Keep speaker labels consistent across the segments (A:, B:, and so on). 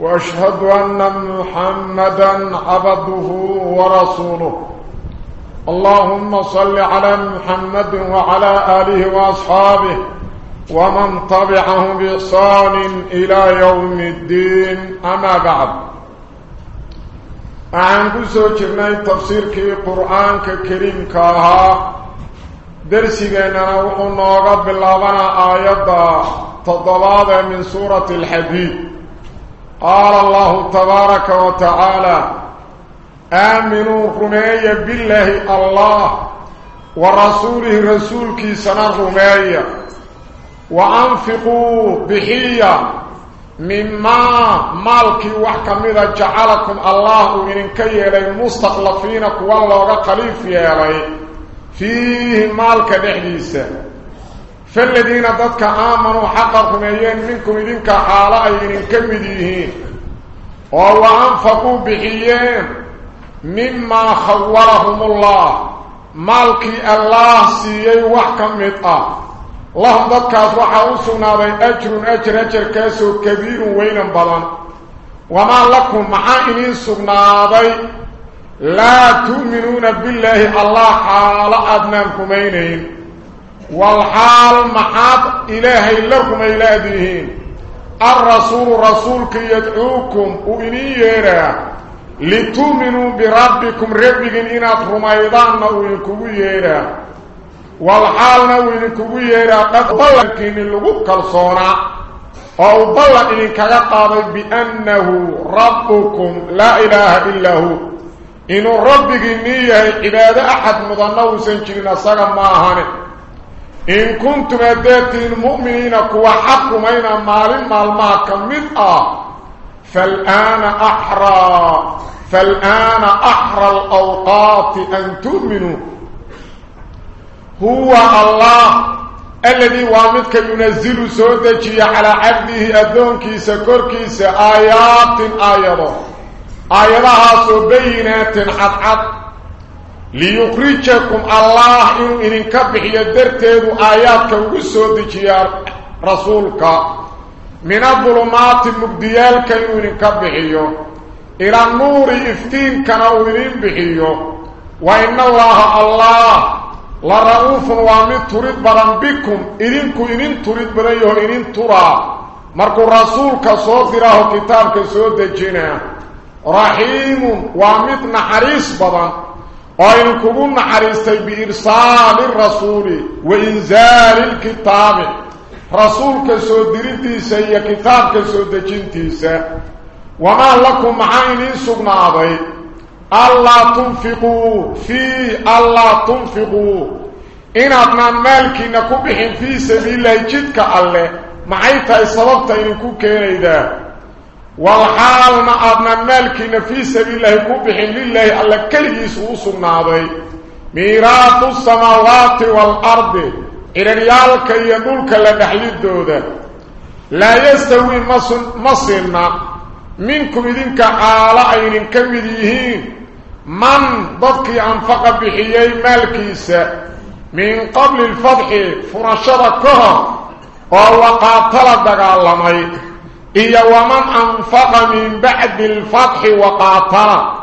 A: وأشهد أن محمدا عبده ورسوله. اللهم صل على محمد وعلى آله وأصحابه ومن طبعهم بإحسان إلى يوم الدين. أما بعد أعن قسو جرني تفسير قرآن كريم كاها. درسينا وحنا رب اللابنا آيات تضباد من سورة الحديد. قال الله تبارك وتعالى آمنوا رمية بالله الله ورسوله رسولك سنة رمية وأنفقوا بحية مما مالك إذا جعلكم الله من كي يلي مستقلفين كوالله قليف يلي فيه مالك نحديثة فالذين ضدك آمنوا حقا رميين منكم إذنك حالا أين كمديهين. وهو أنفقوا بحيين مما خورهم الله. مالك الله سيئي وحكم مطأ لهم ضدك وحاوسنا بي أجر أجر أجر كاسو كبير وين بلان. وما لكم معائنين سبنا بي لا تؤمنون بالله الله حال أدنانكم أينين. والحال محاد إلهي لكم إلهديهين الرسول رسولك يدعوكم وإنييرا لتؤمنوا بربكم ربكم إنات رميضان نوينكم ييرا والحال نوينكم ييرا قد بلنكين اللغو كالصونا أو بلن إنك قاضي بأنه ربكم لا إله إلا هو. إنه ربك نية عبادة أحد مضنه سنجرين صغم ماهانه إن كنتم أداتين مؤمنين كوا حقمين مال مال ما كمدأ فالآن أحرى فالآن أحرى الأوقات أن تؤمنوا. هو الله الذي وامدك ينزل سودجي على عبده أدونكي سكركي آيات آيات. آياتها سبينات حد حد ليخرجكم الله إن إن درتين آياتك وسودجي رسولك. من الظلمات المبديالك إن كبحيه إلى النور إفتين كانوا بحيه وإن الله الله لرؤوف وامد تريد بران بكم. إذنكو إذن تريد بريه إذن ترى. مركو رسولك صدره كتابك سودجنا رحيم وامد نحريس بران وإنكو نحريستي بإرسال الرسول وإنزال الكتاب. رسولك سودرتيسا يا كتابك سودجنتيسا وما لكم معين سبناضي الله تنفقوا في الله تنفقوا. إن مالك نكبهم في سبيل الله جدك الله معيتا سببت إنكو كينيدا والحال ما أبنى مالك في سبيل الله كبهم لله الله كله سوصناضي ميراث السماوات والأرض. إلى ريالك يدولك لنحل الدودة. لا يستوي مصرنا منكم إذنك حال أين كمديهين من ضدك أنفق بحيي مالكيسا من قبل الفتح فرشدكها وهو قاتل دقالمي إيا ومن أنفق من بعد الفتح وقاتل.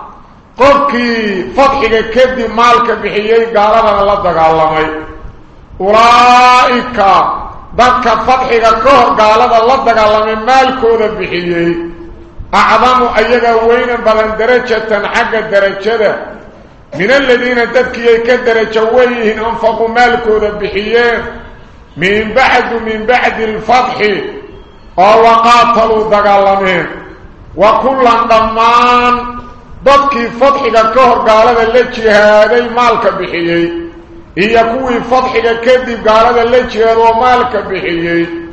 A: قفكي فتحك كدي مالك بحيي قالنا الله دقالمي أولئك ضدك فتحك كهر قالنا الله دقالمي مالكو ذا بحيي أعظم أيها وين بلن درجة حق الدرجة من الذين تذكي كدرجة وين أنفقوا مالكوا ذبحيين من بعد من بعد الفتح أو قاتلوا دقالمين وكلا ضمان ضدك فتحك كهر قال اللي هذا مالك بحيي هي كوي فتحك كذب قال اللي هذا مالك بحيي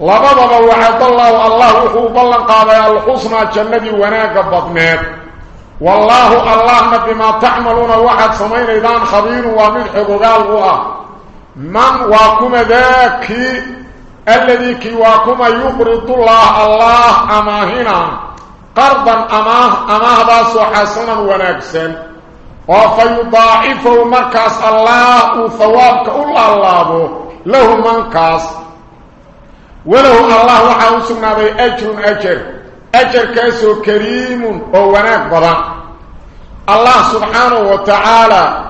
A: labadaba wacad allahu allah wuxuu ballan qaaday alxusnaa jannadii wanaagga badneed wallaahu allahna bimaa tacmaluuna waxaad samaynaydaan khabiirun waa mid xogogaal u ah man waa kuma daakii kuma yuqridullah allah amaahina qardan amaah amaahdaasoo xasanan wanaagsan oo fa yudaacifahu markaas allah uu hawaabka u laalaabo lahu mankaas وله الله وحا وسنا بي اجر اجر اجر كاسو كريم أو وناك بضا الله سبحانه وتعالى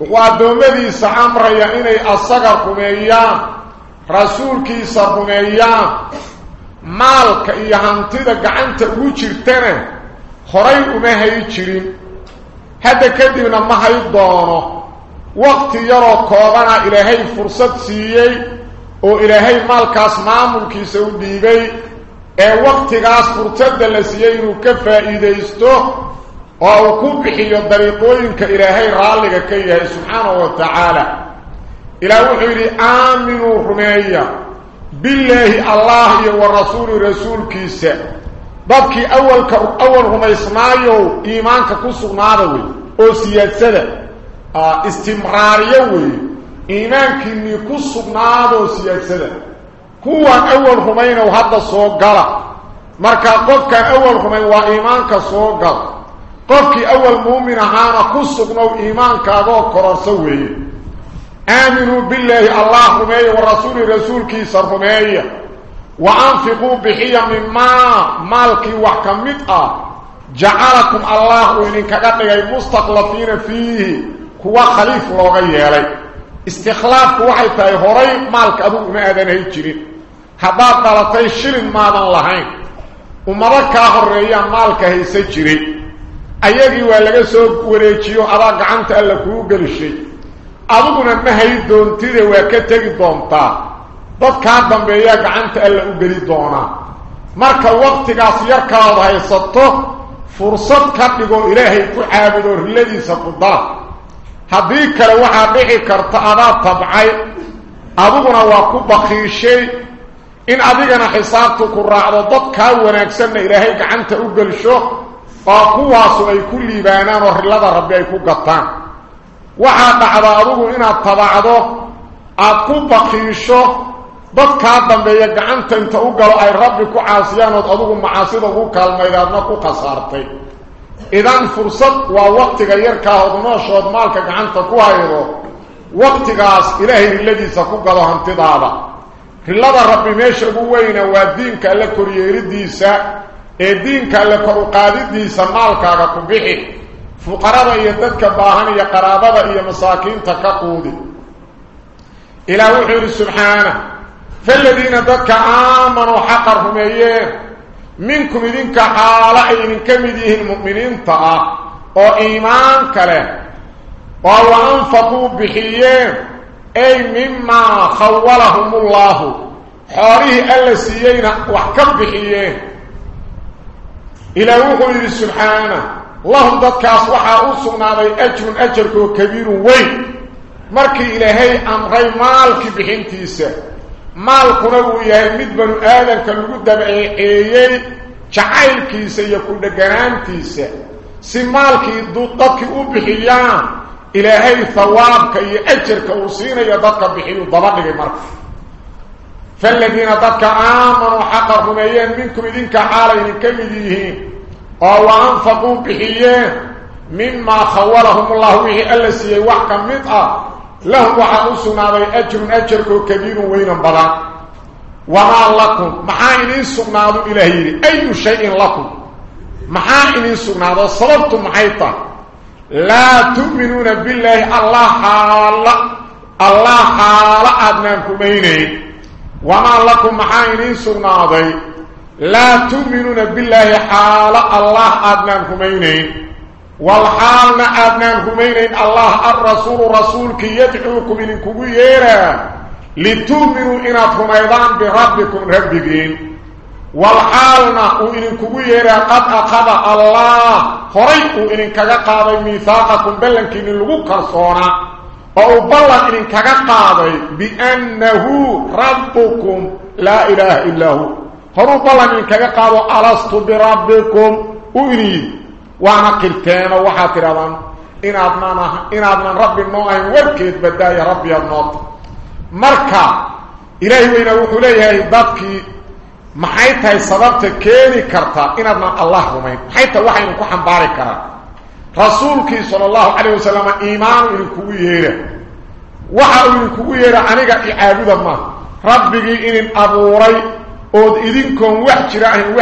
A: وادومدي سامر يا اني اصغر رسولك سرميا مالك يا هانتيدا غعنتا ugu jirtana horay uma hay jirin hada kadibna ma hay doono waqti yaro koobana ilaahay fursad siiyay oo ilaahay maalkaas maamulkiisa u dhiibay ee waqtigaas fursadda la siiyey inuu ka faa'iidaysto oo uu ku bixiyo dariiqooyinka ilaahay raalliga ka yahay subxaanahu wa tacaala yidhi aaminuu rumeeya billaahi allah iyo wa rasuuli rasuulkiisa dadkii awalka awal rumaysnaayow iimaanka ku sugnaada wey oo siyaadsada istimraariyo wey iimaankiinnii ku sugnaadoo siyaadsada kuwaan awal rumaynow hadda soo gala markaa qofkaan awal rumayn waa iimaanka soo gal qofkii awal muumin ahaana ku sugnow iimaankaagoo kororso آمنوا بالله الله رمي والرسول رسولك صرف مي وأنفقوا بحية من ما مالك وحكمت جعلكم الله وإنك قطعي مستقلفين فيه. هو خليف لغي يلي استخلاف كوحي تاي هوري مالك أبو مادن هاي جرين هباب دلتاي شرين مادن لهين. ومركا هرية مالك هاي سجرين أيدي والغي سوق وريكيو أراك عمت ألا كوغل الشيء adiguna ma hay doontide waa ka tegi doontaa dad kaa dambeeyaa gacanta alla u geli doonaa marka waqtigaas yarkaad haysato fursad ka dhigo ilaahay ku caabudo riladiisa ku dara haddii kale waxaa dhici karta adaa tabcay adiguna waa ku bakiishay in adigana xisaabtu ku raacdo dad kaa wanaagsanna ilaahay gacanta u gelsho oo kuwaasu ay ku liibaanaan oo rilada rabbi ay ku gataan inta u galo ay rabbi ku caasiyaan ood adigu macaasida ugu kaalmayd aadna ku khasaartay idan fursad waa waqtiga yarkaa ood nooshood maalka gacanta ku haydo waqtigaas ilaahay riladiisa ku gado hantidaada rilada rabbi meesha ugu weyna waa diinka alle koryeeridiisa ee diinka alle kor u qaadidiisa maalkaaga ku bixi فقراء يددك باهن قرابة إيا مساكين تقود إلى وحير سبحانه فالذين ددك آمنوا حقرهم أيام منكم إذنك حالعين كم إذنك المؤمنين ايمان كلام له انفقوا بحيام أي مما خولهم الله حاريه ألا سيين وحكم بحيام إلى وحير سبحانه اللهم دكاس وحا اسمناي اجر اجر كبير وين مركي الهي امري مالك بحنتيس مالك نبو يهي مدبر آدم كاللغو دبعي ايهي جعيل كيسا يكون دقران تيسا سي مالك يدودك وبحيان الهي ثواب كي اجر كوسين يددك بحي وضبقه مرك فالذين ددك آمنوا حقا رميان منكم إذنك حالين كمديهين أو أنفقوا به مما خولهم الله به ألا سي وحكم مطا آه. له وعسنا بي أجر أجر كبير وين بلا. وما لكم. ما معاين سناد إلهي. أي شيء لكم؟ ما معاين سناد صلبتم حيطا لا تؤمنون بالله. الله حالا الله حالا أدنانكم بينه وما لكم ما معاين سناده laa tu'minuuna billaahi xaalo allah aadnaan rumaynayn والحالنا أدنان همينين الله الرسول رسولك يدعوكم إنكم ييرا. لتؤمنوا إنا تميضان بربكم ربكين. والحالنا إنكم ييرا قد أخذ الله فريق إنك قاضي ميثاقكم بلنكين اللغو كرسونا. أو بلن إنك قاضي بأنه ربكم لا إله إلا هو. هرو بلن إن كقادوا ألست بربكم وإني وأنا قلتين وحاتر أظن إن أدنان إن أدنان رب النوع وركيت بداية ربي النوط مركا إلهي وإن وحليه ضدكي maxay tahay sababta keeni karta inaadna allah rumayn maxay tahay waxaynu ku xambaari karaa rasuulkii sala allahu calayh wasalam iimaan idinkugu yeera waxa uu idinkugu yeera aniga ood idinkoon wax jira ahayn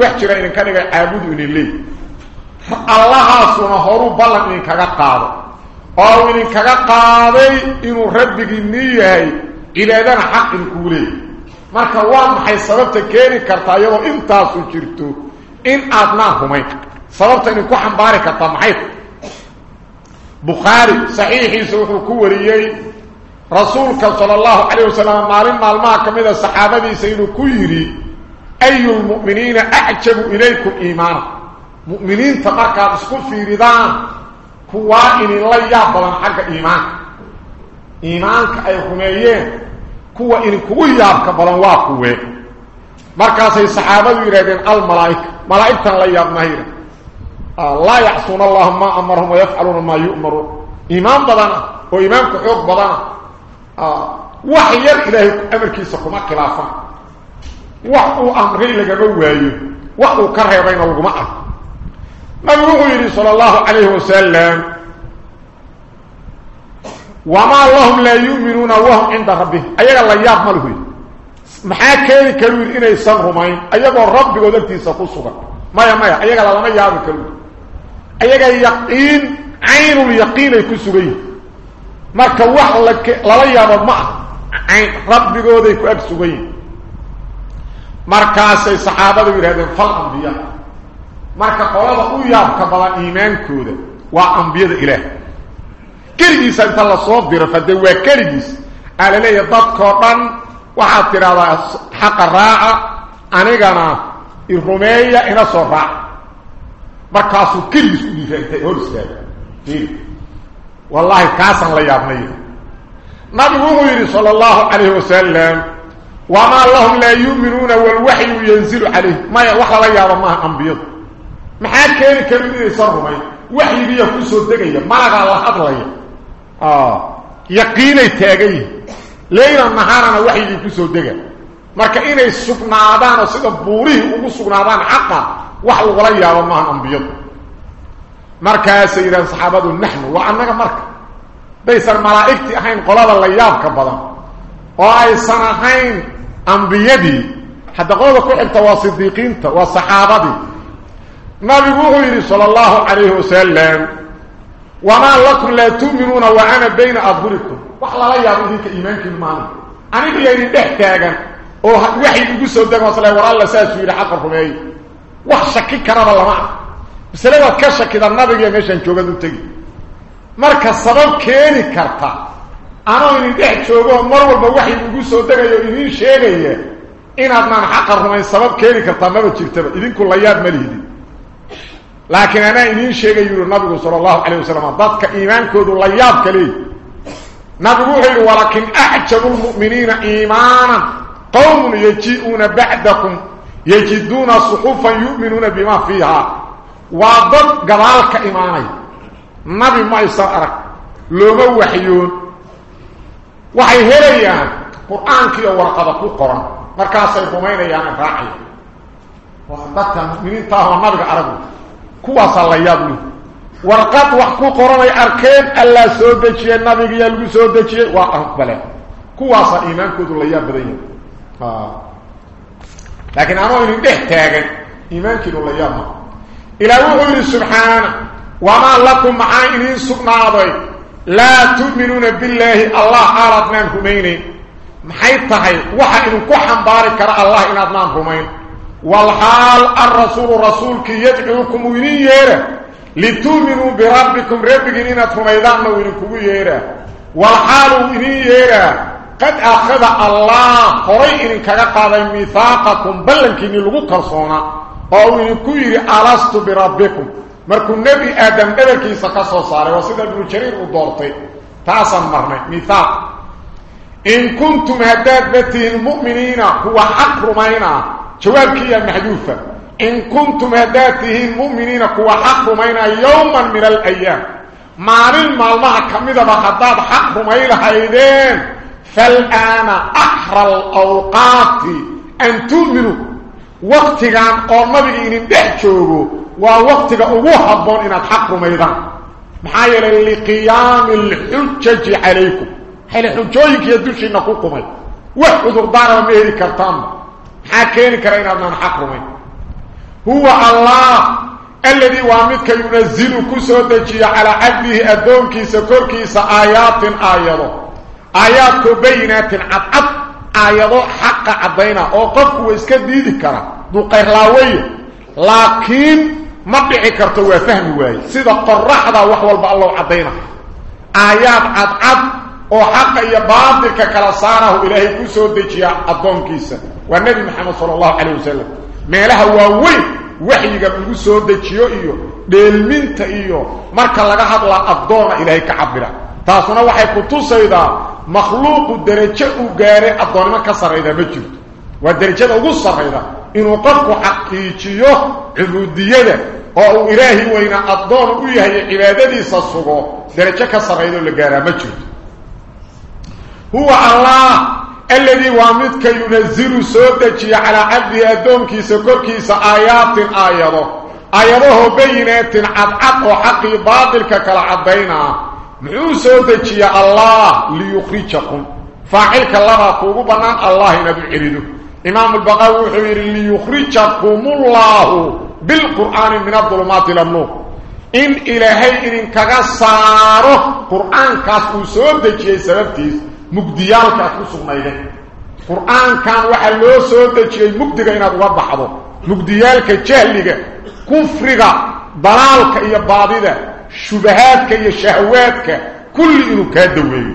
A: wax jira idinka dhiga caabudu inin leey allahaasuna horuu ballan idinkaga qaado oo idinkaga qaaday inuu rabbigii nii yahay cibaadana xaq idinkugu leeyay marka waa maxay sababta keeni kartaa iyadoo intaasu jirto in aadnaan rumayn sababta idin ku xambaari kartaa maxay bukhaari saxiixiisa wuxuu ku wariyey رسولك صلى الله عليه وسلم مالين مالما كميدا صحابتي سيدو كيري أي المؤمنين أعجب إليكم إيمانا مؤمنين تبقى بسكو في ردان كوائن الله يابلن حق إيمان. إيمانك أي خميين كوى إن كوي يابك بلن واقوة مركزي السحابة ردين الملائك ملائك تنلي يابنهير لا يعصون الله ما أمرهم ويفعلون ما يؤمرون. إيمان بدانا وإيمانك حق بدانا آه. وحي يركله أمر كيسا كما قلافة وحو أمره لك بوايه وحو كره بين الغماء. مبروغي صلى الله عليه وسلم. وما اللهم لا يؤمنون وهم عند ربه. أيها الله يعمله محاكي كلوين إني سنهمين أيها الرب قدرت يسقصك مايا مايا. أيها الله ما يعمل كلوين. أيها يقين. عين اليقين يكسو بيه marka wax lala yaabo ma ayn rabbigood ay ku ag sugan markaasay saxaabadu yiraahdeen fal anbiya marka qolada u yaabka badan iimaankooda waa ambiyada ilaahay keligiisa inta la soo diro fade waa keligiis ala leeyahay dadkoo dhan waxaad tidhahdaa xaqa raaca anigana i rumeeya ina soo raaca markaasuu keligiis u dhiira intay hor istaaga والله كاسن لا يابني نبي صلى الله عليه وسلم وما لهم لا يؤمنون والوحي ينزل عليه. ما وخا لا يابا ما أنبياء. ما كان كلمه يسرهم وحي بي كسو دغيه ما لا حد لا آه. يقين يتاغي ليلا نهارا وحي بي كسو دغيه marka inay sugnadaan sida buuri ugu sugnadaan xaq wax la yaabo ma aan markaasay yidhahan saxaabadu naxnu waa annaga marka baysan malaa'igtii ahayn qolada la yaabka badan oo aysan ahayn ambiyadii hadda qolada ku xigta waa sidiiqiinta waa saxaabadii nabigu wuxuu yidhi sala allahu calayhi wasalam wamaa lakum laa tu'minuuna wa ana bayna adhurikum wax lala yaabo idinka iimaankiinu maalin aniga iyo idin dhex taagan oo waxay igu soo dego masle war alla saasuu yidhi xaqa rumeeye wax shaki karaba lama ah masaladaad ka shakida nabigiiyo meeshaan joogad u tegi marka sabab keeni karta anoo idin dhex joogo mar walba waxay igu soo degayo idiin sheegaya inaadnaan xaqa rumayn sabab keeni kartaa maba jirtaba idinku la yaab ma lihidin laakiin anaa idiin sheegay yuri nabigu sala allahu calayh wasalam dadka iimaankoodu la yaabka leey nabigu wuxuu yidhi walaakin acjabu lmu'miniina iimaanan qowmun yaji-uuna bacdakum yajiduuna suxufan yu'minuuna bima fiiha dad gadaal ka imaanay nabi ma aysan arag looma waxyoon waxay helayaan qur-aankiiyo warqada ku qoran markaasay rumaynayaane raacaya waa dadka mu'miniinta ahoo nabiga aragu kuwaasaa la yaab leh warqad wax ku qoranay arkeen allaa soo dejiyey nabigiyaa lagu soo dejiyey waa aqbale kuwaasaa iimaankoodu la yaab badan yahay إلى إلهي سبحانه وما لكم معاينين سبناضي لا تؤمنون بالله الله عرضنا الهميني محيطه وحا إنو كحن بارك رأى الله إن أدنا الهميني والحال الرسول الرسول كي يدعوكم وينيه لتؤمنوا بربكم ربكم إن أدنا الهميني والحال وينيه قد أخذ الله قرأي إن كغطى ميثاقكم بل إنكي نلغو كرصونا إنكم يرى ألست بربكم مركو النبي آدم دلكي سكسو صاري وسيد ابن جرير ودورتي تاسا مرمي ميثاق إن كنتم هداد بته المؤمنين هو حق رمينا جوابك يا محذوفة إن كنتم هداته المؤمنين هو حق رمينا يوما من الأيام مالين مالمها كميدة بخطاب حق رمينا هيدين فالآن أحرى الأوقات أن تؤمنوا وقت كان قرنبي إن دحجوه ووقت أبوه هبون إن حق رمينا محايا لقيام الحجج عليكم حين حجويك يدوشي نقوكم وحد دار ومهري كرتام حاكين كرين أبنان حقرمين هو الله الذي وامدك ينزل كسودجي على عبده أدونك سكرك سآيات آياته. آيات بينات عطعط آياته حق عضينا وقفك وإسكت ديدي كرا دو قيرلاوية لكن ما بيعي كرتوا فهم واي سيدا قرحة وحوال بالله عضينا آيات عطعط oo xaqa iyo baadilka kala saarahu ilaahay ku soo dejiya adoonkiisa waa nabi maxamed sallallahu alayhi wasallam meelaha waaweyn waxyiga lagu soo dejiyo iyo dheelminta iyo marka laga hadla adoona ilaahay ka cabira تاسونا وحي كتوسا إذا مخلوق الدرجة وقاري أبدان ما كسر إذا مجرد والدرجة وقصر إذا إنو قفك حقيقيوه عذودية أو إلهي وإن أبدان إياه إبادة إساسه درجة كسر إذا لقاري مجرد هو الله الذي وامدك ينزل سودتي على عبد أدوم كيس كوكيس آيات آياته آياته بينات عد عقو حقي باطل كالعبينات آياته بينات عدعق وحقي باطلك كالعبينا محو سودجي الله ليخرجكم فاعلك الله قوه بنان الله نبي عريده إمام البقاوي حوير ليخرجكم الله بالقرآن من الظلمات للنور إن إلهي إن كغساره قرآن كاسو سودجي سببتيس mugdiyaalka ku sugnaydeen. Qur-aankan waxaa loo soo dejiyey mugdiga inaad uga baxdo. Mugdiyaalka jahliga kufriga dalaalka iyo baadida iyo shahwaadka kulli inuu kaa daweeyo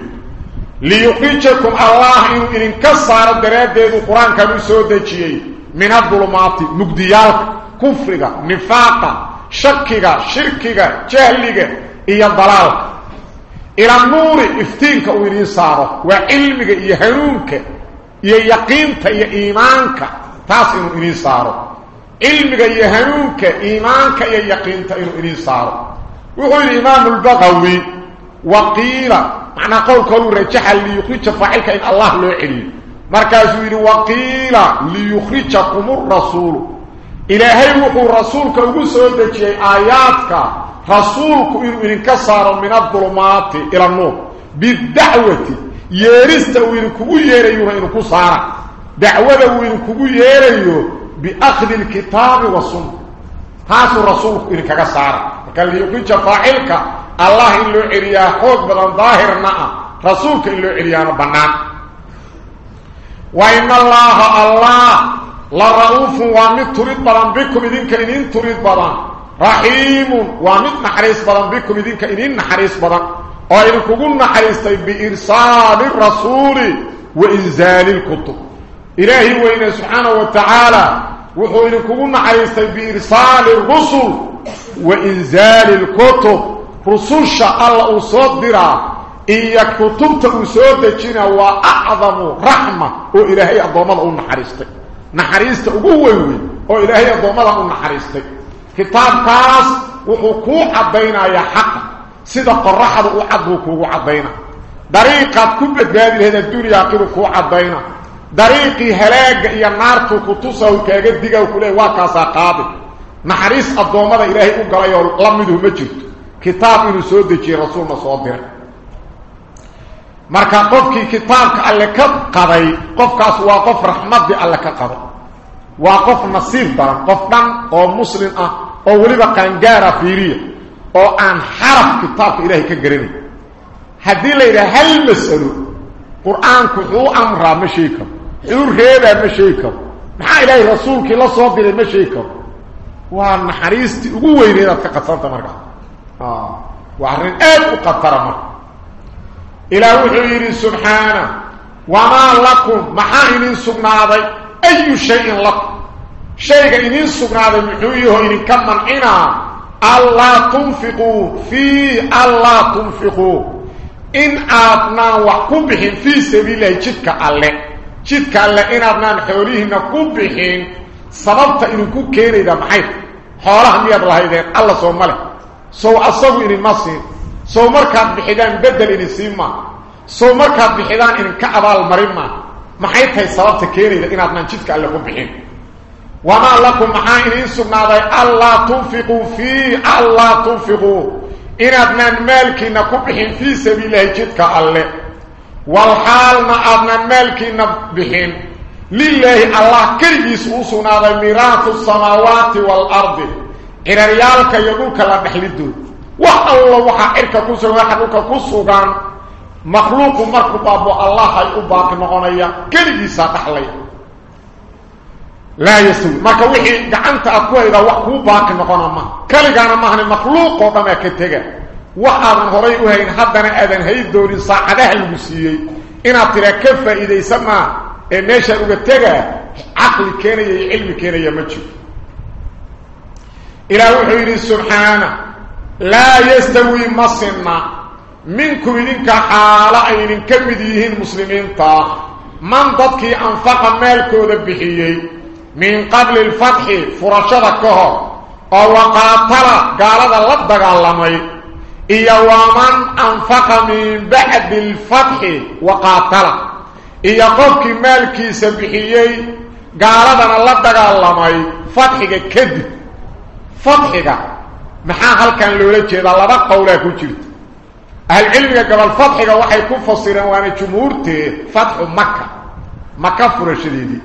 A: liyukhrijakum allah inuu idinka saaro daraaddeedu qur-aankan u soo dejiyey min adulumaati mugdiyaalka kufriga nifaaqa shakiga shirkiga jahliga iyo dalaalka إلى النور افتينك وإنين صاره وعلمك يهنونك يقينك يإيمانك تاسم إنين صاره علمك يهنونك إيمانك يقينك إنين صاره وهو الإمام البغوي. وقيل معنى قول قولوا رجح ليخرج فعلك إن الله له علم مركز وقيل ليخرجكم الرسول. إلهي وقو رسولك وقصوا آياتك. رسولك انكسر من الظلمات إلى النور. بالدعوة يرست وإنكو يريو إنكو صار دعوة وإنكو يريو بأخذ الكتاب والسنة. هذا رسولك إنك صار يقول فاعلك الله إنه عريا حوك بدن ظاهر نعم رسولك إنه عريانا بنان وإن الله الله لرؤوف ومن تريد بدن بكم إذن كإذن تريد بدن رحيم ومن نحريس بدن بكم إذنك إذن نحريس بدن وإنكم نحريس بإرسال الرسول وإنزال الكتب إلهي وإن سبحانه وتعالى وهو إنكم نحريس بإرسال الرسل وإنزال الكتب. رسولش الله أصدر إيا كتب تأسودتنا وأعظم رحمة. وإلهي الضمال ونحرستك نحرست. أقوه وإلهي الضمال ونحرستك كتاب قاس وحكوع بينا يا حق. صدق الرحض وحكوع بينا. طريقة كبه بهذه الدنيا كبه بينا. طريقي هلاك يا نار كنت تسوي كاجد ديغا وكله واكاسا قابل alle ka qaday qofkaas waa qof raxmaddii alle ka qaday waa qof nasiib daran qof dhan oo muslim ah oo weliba qaangaara fiiriya oo aan xaraf kitaabka ilaahay ka garanay haddii la yidhaha hal mas'alo qur-aanku wuxuu amraa ma sheegi karo wuxuu reebaa ma sheegi karo maxaa ilaahay rasuulkii la soo diray ma sheegi karo waa naxariistii ugu weyneedaad ka qadsanta markaa waa arrin aad u qatara marka ilaah wuxuu yidhi subxaana wamaa lakum maxaa idin sugnaaday أي شيء لكم شيء إذن سقنا بمحويه إذن كم منعنا ألا تنفقوا في ألا تنفقوا in aadnaan wax ku bixin fii sabiililahi jidka alle jidka alle inaadnaan xoolihiinna ku bixin sababta idinku keenayda maxay xoolaha miyaad lahaydeen alla soo ma leh sow asagu idinma siin sow markaad bixidaan beddel idin siin maa sow markaad bixidaan idinka abaalmarin maa maxay tahay sababta keenayda inaadnaan jidka alle ku bixin wamaa lakum maxaa idiin sugnaaday allaa tunfiquu fii allaa tunfiquu inaadnaan maalkiinna ku bixin fii sabiililahi jidka alle walxaalna aadnaan maalkiinna bixin lilaahi allah keligiis uu sugnaaday miiraatu samaawaati waalardi ciraryaalka iyo dhulka la dhexlidood wax allo waxaa cirka ku sugan waxa dhulka ku sugan makhluuqu markuu baabo allah ay u baaqi noqonaya keligiisaa dhaxlaya laa yastawi marka wixii gacanta aad ku haydaa wax kuu baaqi noqona maha keligaana mahani makhluuqoo dhamaa ka tega wax aadan horay u hayn haddana aadan ee meeshaan uga tegaa caqli keenaya iyo cilmi keenaya ma jiro ilaah wuxuu yidhi subxaana laa yastawii ma sinna minkum idinka xaalo ay idinka mid yihiin muslimiinta man dadkii anfaqa maalkooda bixiyey min qabli alfatxi furashada ka hor oo waqaatala gaalada la dagaalamay iyo waman anfaqa min bacdi alfatxi waqaatala iyo qofkii maalkiisa bixiyey gaaladana la dagaalamay fatxiga kadib fatxiga maxaa halkan loola jeedaa laba qowlaa ku jirta ahlcilmiga gobol fatxiga waxay ku fasireen waana jumhuurtee fatxu maka maka furashadeedii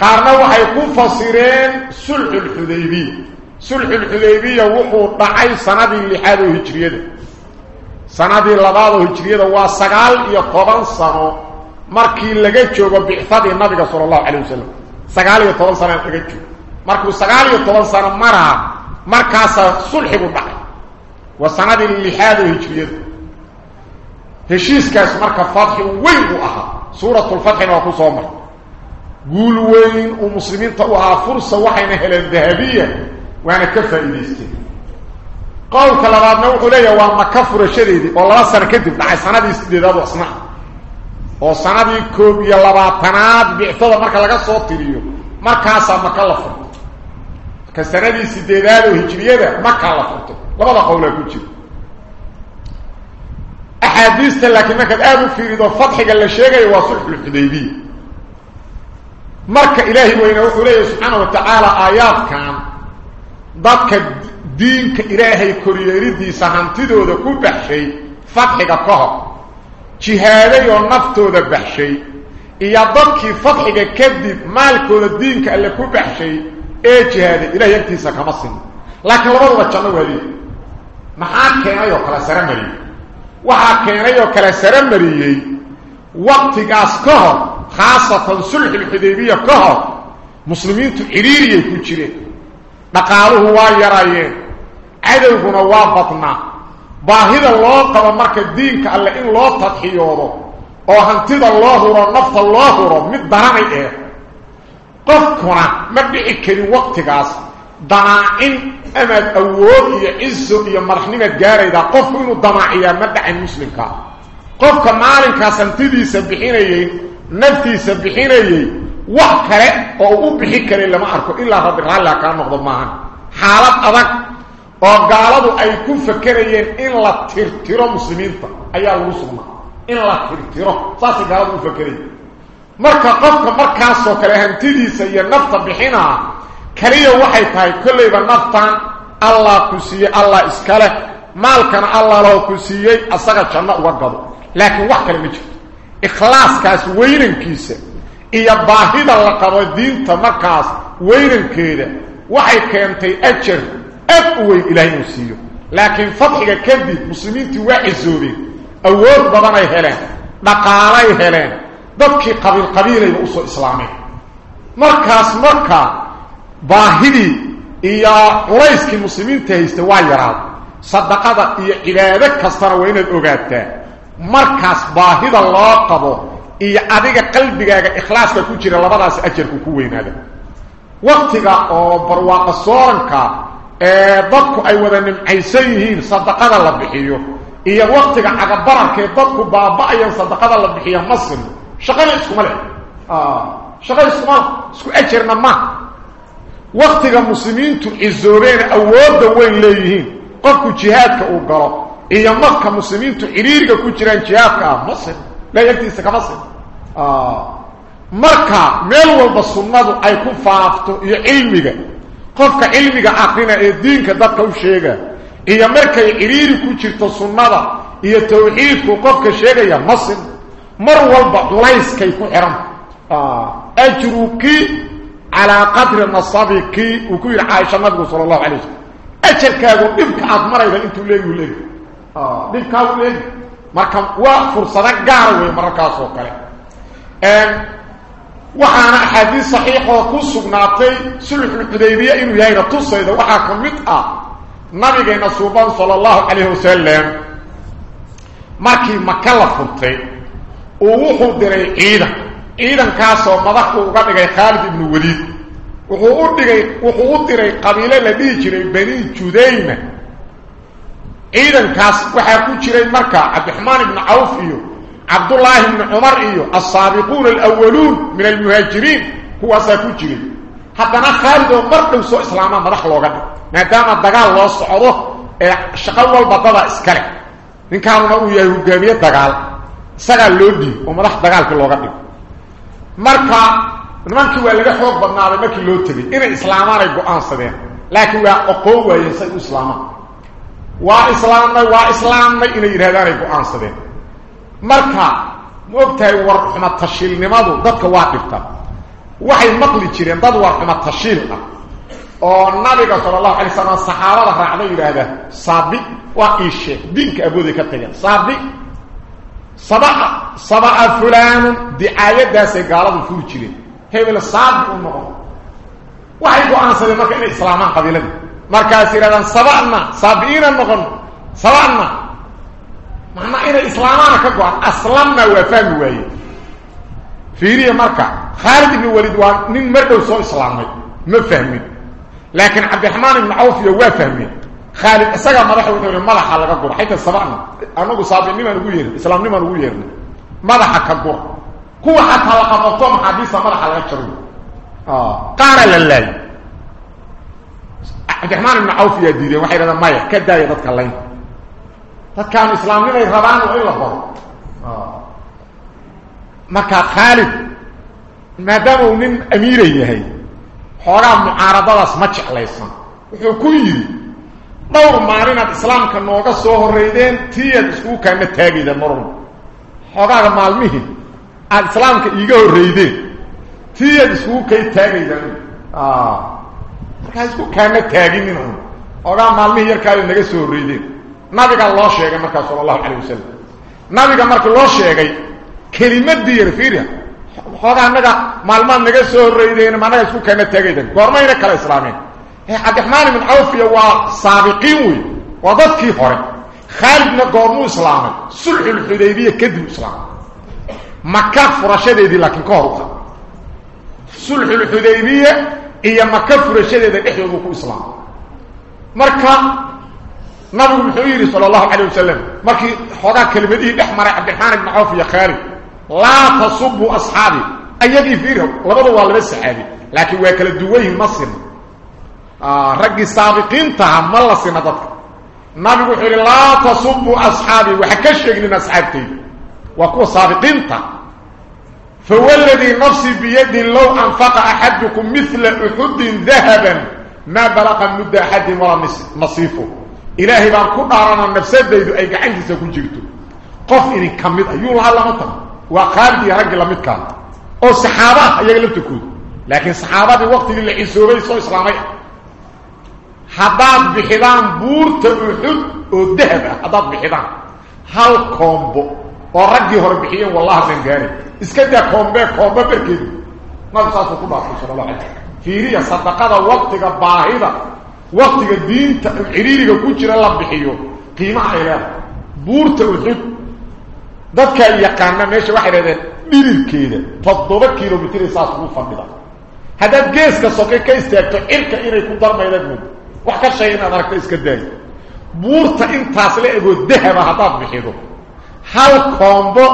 A: qaarna waxay ku fasireen sulxulxudaybiya sulxulxudaybiya wuxuu dhacay sanadii lixaad oo hijriyada sanadii labaad oo hijriyada waa sagaal iyo toban sano markii laga joogo bicfadii nabiga sala allahu calayh wasalam sagaal iyo toban sano laga joogo markuu sagaal iyo toban sano maraa markaasaa sulxigu dhacay waa sanadii lixaad oo hijriyada heshiiskaas marka fatxi weyn u ahaa suuratulfatxina waa ku soo martay guul weyn uu muslimiinta u ahaa fursa waxayna heleen dahabiya waana ka faa'iidaysteen qowlka labaadna wuxuu leeyahay waa maka furashadeedii oo laba sano kadib dhacay sanadii sideedaad oo oo sanadii koob iyo labaatanaad bictada marka laga soo tiriyo markaasaa maka la furto marka sanadii sideedaad oo hijriyada makaa la furto labada qowlaa ku jira axaadiista laakiin markaad aada u fiirido fatxiga la sheegayo waa sulxulxudaybiya marka ilaahay weyne wuxuu leeyahay subxaana wa tacaala aayaadkan dadka diinka ilaahay koryeeridiisa hantidooda ku baxshay fatxiga ka جهاده ونفتو ده بحشي إيا ضمكي فضحك كذب مالكو ده دينك اللي كو بحشي إيه جهاده إله يكتيسا كمصن لكن لبضو بچانو هذي محاك كينا يو كلا سرمري وحاك كينا يو كلا سرمري وقتي قاس كهر خاصة صلح الحديبية كهر مسلمين تحريري كو جيري نقالوه وايا رايين عدوهنا وابطناه baahida loo qabo marka diinka alle in loo tadxiyoodo oo hantida loo huro nafta loo huro mid daranay ee qofkuna ma dhici karin waqtigaas damaacin amaad awood iyo ciso iyo madaxnimaad gaaraydaa qofku inuu damaaciyaa ma dhacin muslimka qofka maalinkaas hantidiisa bixinayey naftiisa bixinayey wax kale oo u bixi karay lama arko ilaa rabbi raallia kaa noqdo maahan xaalad adag oo gaaladu ay ku fakerayeen in la tirtiro muslimiinta ayaa lagu sugnaa in la tirtiro saasay gaaladu u fakerayeen marka qofka markaasoo kale hantidiisa iyo nafta bixinaa kaliya waxay tahay kollayba naftan allah ku siiyey allah iskale maalkana allah loo ku siiyey asaga janno uga gado laakiin wax kale ma jirto ikhlaaskaas weynankiisa iyo baahida la qabo diinta markaas weynankeeda waxay keentay ajar أقوي إلهي مسيح لكن فتحك كبه مسلمين تواعي الزوبين أول بضان يهلان. نقال يهلان. دبكي قبيل قبيل يبقصوا إسلامي مركز مركز. باهدي إيا قريس كي مسلمين تهيستوا يراد صدقاء إيا إلادة كستر وين الأغادة مركز باهد الله قبو. إيا أدقى قلبك إخلاص كوشير لبداس أجر كوين هذا. وقتك أو برواق الصورنك ee dadku ay wada nimcaysan yihiin sadaqada la bixiyo iyo waqtiga cagabararkee dadku baaba'ayan sadaqada la bixiya ma sino shaqana iskuma leh shaqo iskuma isku ajarna ma waqtiga muslimiintu cisoobeen awoodda weyn leeyihiin qofku jihaadka uu galo iyo marka muslimiintu ciriiriga ku jiraan jihaadka ah ma sin la yagtiisa kama sin marka meel walba sunnadu ay ku faafto iyo cilmiga qofka cilmiga aqrina ee diinka dadka u sheega iyo markay ciriiri ku jirto sunnada iyo tawxiidku qofka sheegaya masin mar walba culayskay ku xiran ajruki calaa qadri nasabiki uu ku yidhi caaisha nabigu sala allahu alay wasalam ajarkaagu dhibka aada marayda intuu leegiu leegi dhibkaagu leegi marka waa fursado gaara wey mararkaas oo kale وحانا حديث صحيح وكوص بن عطي سلح القديبية إنو يهيرا تصيد وحاكم متأ آه. نبي نصوبان صلى الله عليه وسلم. ماكي مكالة فرطي ووحو دري عيدا. عيدا كاسو مدخو وقاتي غي خالد بن وليد. وحو دري قبيلة لدي جري بني جدين عيدا كاس وحاكو جري مركا عبد الحمان بن عوفيو عبد الله بن عمر إيه السابقون الأولون من المهاجرين هو ساكوجري حقنا خالد ومرد وسو إسلاما مدخ لوغد ما دام الدغال لو صوده إيه شقوا البطل اسكر إن كانوا هو يهو غاميه دغال سغا لودي ومرخ دغال في لوغد مركا نمانكي ولا خوق بدناه ما كي لو تبي. إن إسلاما رأي غان سدين لكن وا أقوى يس إسلاما. وا اسلاما وا اسلاما ان يرهدان أن سدين marka ma ogtahay war xuma tashiilnimadu dadka waa dhibta waxay maqli jireen dad war xuma tashiil ah oo nabiga sala allahu alay slam saxaabada raacda yidhaahda saabi waa iishe diinka abooday ka tageen saabi sabaa sabaa fulaanun dicaayadaasay gaaladu furi jireen hebel saabi u noqon waxay go-aansadeen marka inay islaamaan qabiiladii markaas yidhahdaan sabana saabi'iina noqon sabana معنى إن إسلامنا كقوان أسلمنا وفاني وهي فيري مركة خالد بن ولدوان من مردو سوء إسلامي مفهمين لكن عبد الرحمن بن عوف يوه فهمين خالد أساقا مرحو وطول ملحا لقوان حيث السبعنا أنه صابعين نمان ويهن إسلام نمان ويهن ملحا كقوان كو حتى لقفتهم حديثة ملحا لقوان قارا لله عبد الرحمن بن عوف يديدين وحيرا مايح كدا يددك الله islaamnimay rabaan waa in la baro marka khaalid maadaama uu nin amiira yahay xoogaa mucaaradadaas ma jeclaysan wuxuu ku yidhi dhowr maalinaad islaamka nooga soo horreydeen tiyaad iskugu kaana taagayda marun xoogaaga maalmihii aad islaamka iiga horreydeen tiyaad iskugu kay taagaydaan markaa isku kaana taaginin un xoogaa maalmihii yarkaada naga soo horreydeen نبيك الله شيغى مركا صلى الله عليه وسلم نبيك مركا لو شيغى كلمه دي رفيرا هو انغا معلومه نغا سوريدين ما نسو كان تاغيدن قرمينا كلا اسلامين هي عبد الرحمن بن عوف يا سابقين وضد في فر خالد بن اسلام صلح الحديبيه كد اسلام مكه فرشده دي لكن كوره صلح الحديبيه هي مكه فرشده دي احيو اسلام مركا نبي محمد صلى الله عليه وسلم. مركي خوغا كلمتي احمر عبد الرحمن بن عوف يا خالد لا تصبوا أصحابي. ايدي فيهم لبد ولا صحابي لكن وكل دوي مصر آه، رج السابقين تعمل سنادت نبي محمد لا تصبوا أصحابي. وحكشك لنا صحابتي وكو سابقين تا فوالذي نفسي بيد لو أنفق أحدكم مثل أحد ذهبا ما بلغ المد أحد ولا مصيفه. إلهي بان كدارنا النفسات بيدو أي قعنك سيكون جيرتو. قف إني كميت. أيوه الله الله مطم وقالدي رجل لمتك أو صحابة يقلب تكود لكن صحابة الوقت اللي عيسوري صوي إسلامي حداد بحضان بور تبوحد ودهب حداد بحضان. هل كومبو. ورقي هور بحيان والله زنجاني. إسكاد يا كومبو كومبو بركيدو ما تصافوا كبار في ريا صدقات الوقت باهيدة وقت الدين تحريرك كجر الله بحيو. قيمة إله بورت الحد ذاتك أن يقعنا ماشي واحد هذا. ميري كيدا فضوبة كيلو متر إساس موفا مدى هذا الجيس كسوكي كيستيكتو إرك إنا يكون ضرب إلى الموت وحكا الشيئين أدارك تيسك الدائي بورت إن تاصل إبو الدهب هطاب بحيوه هل كومبو.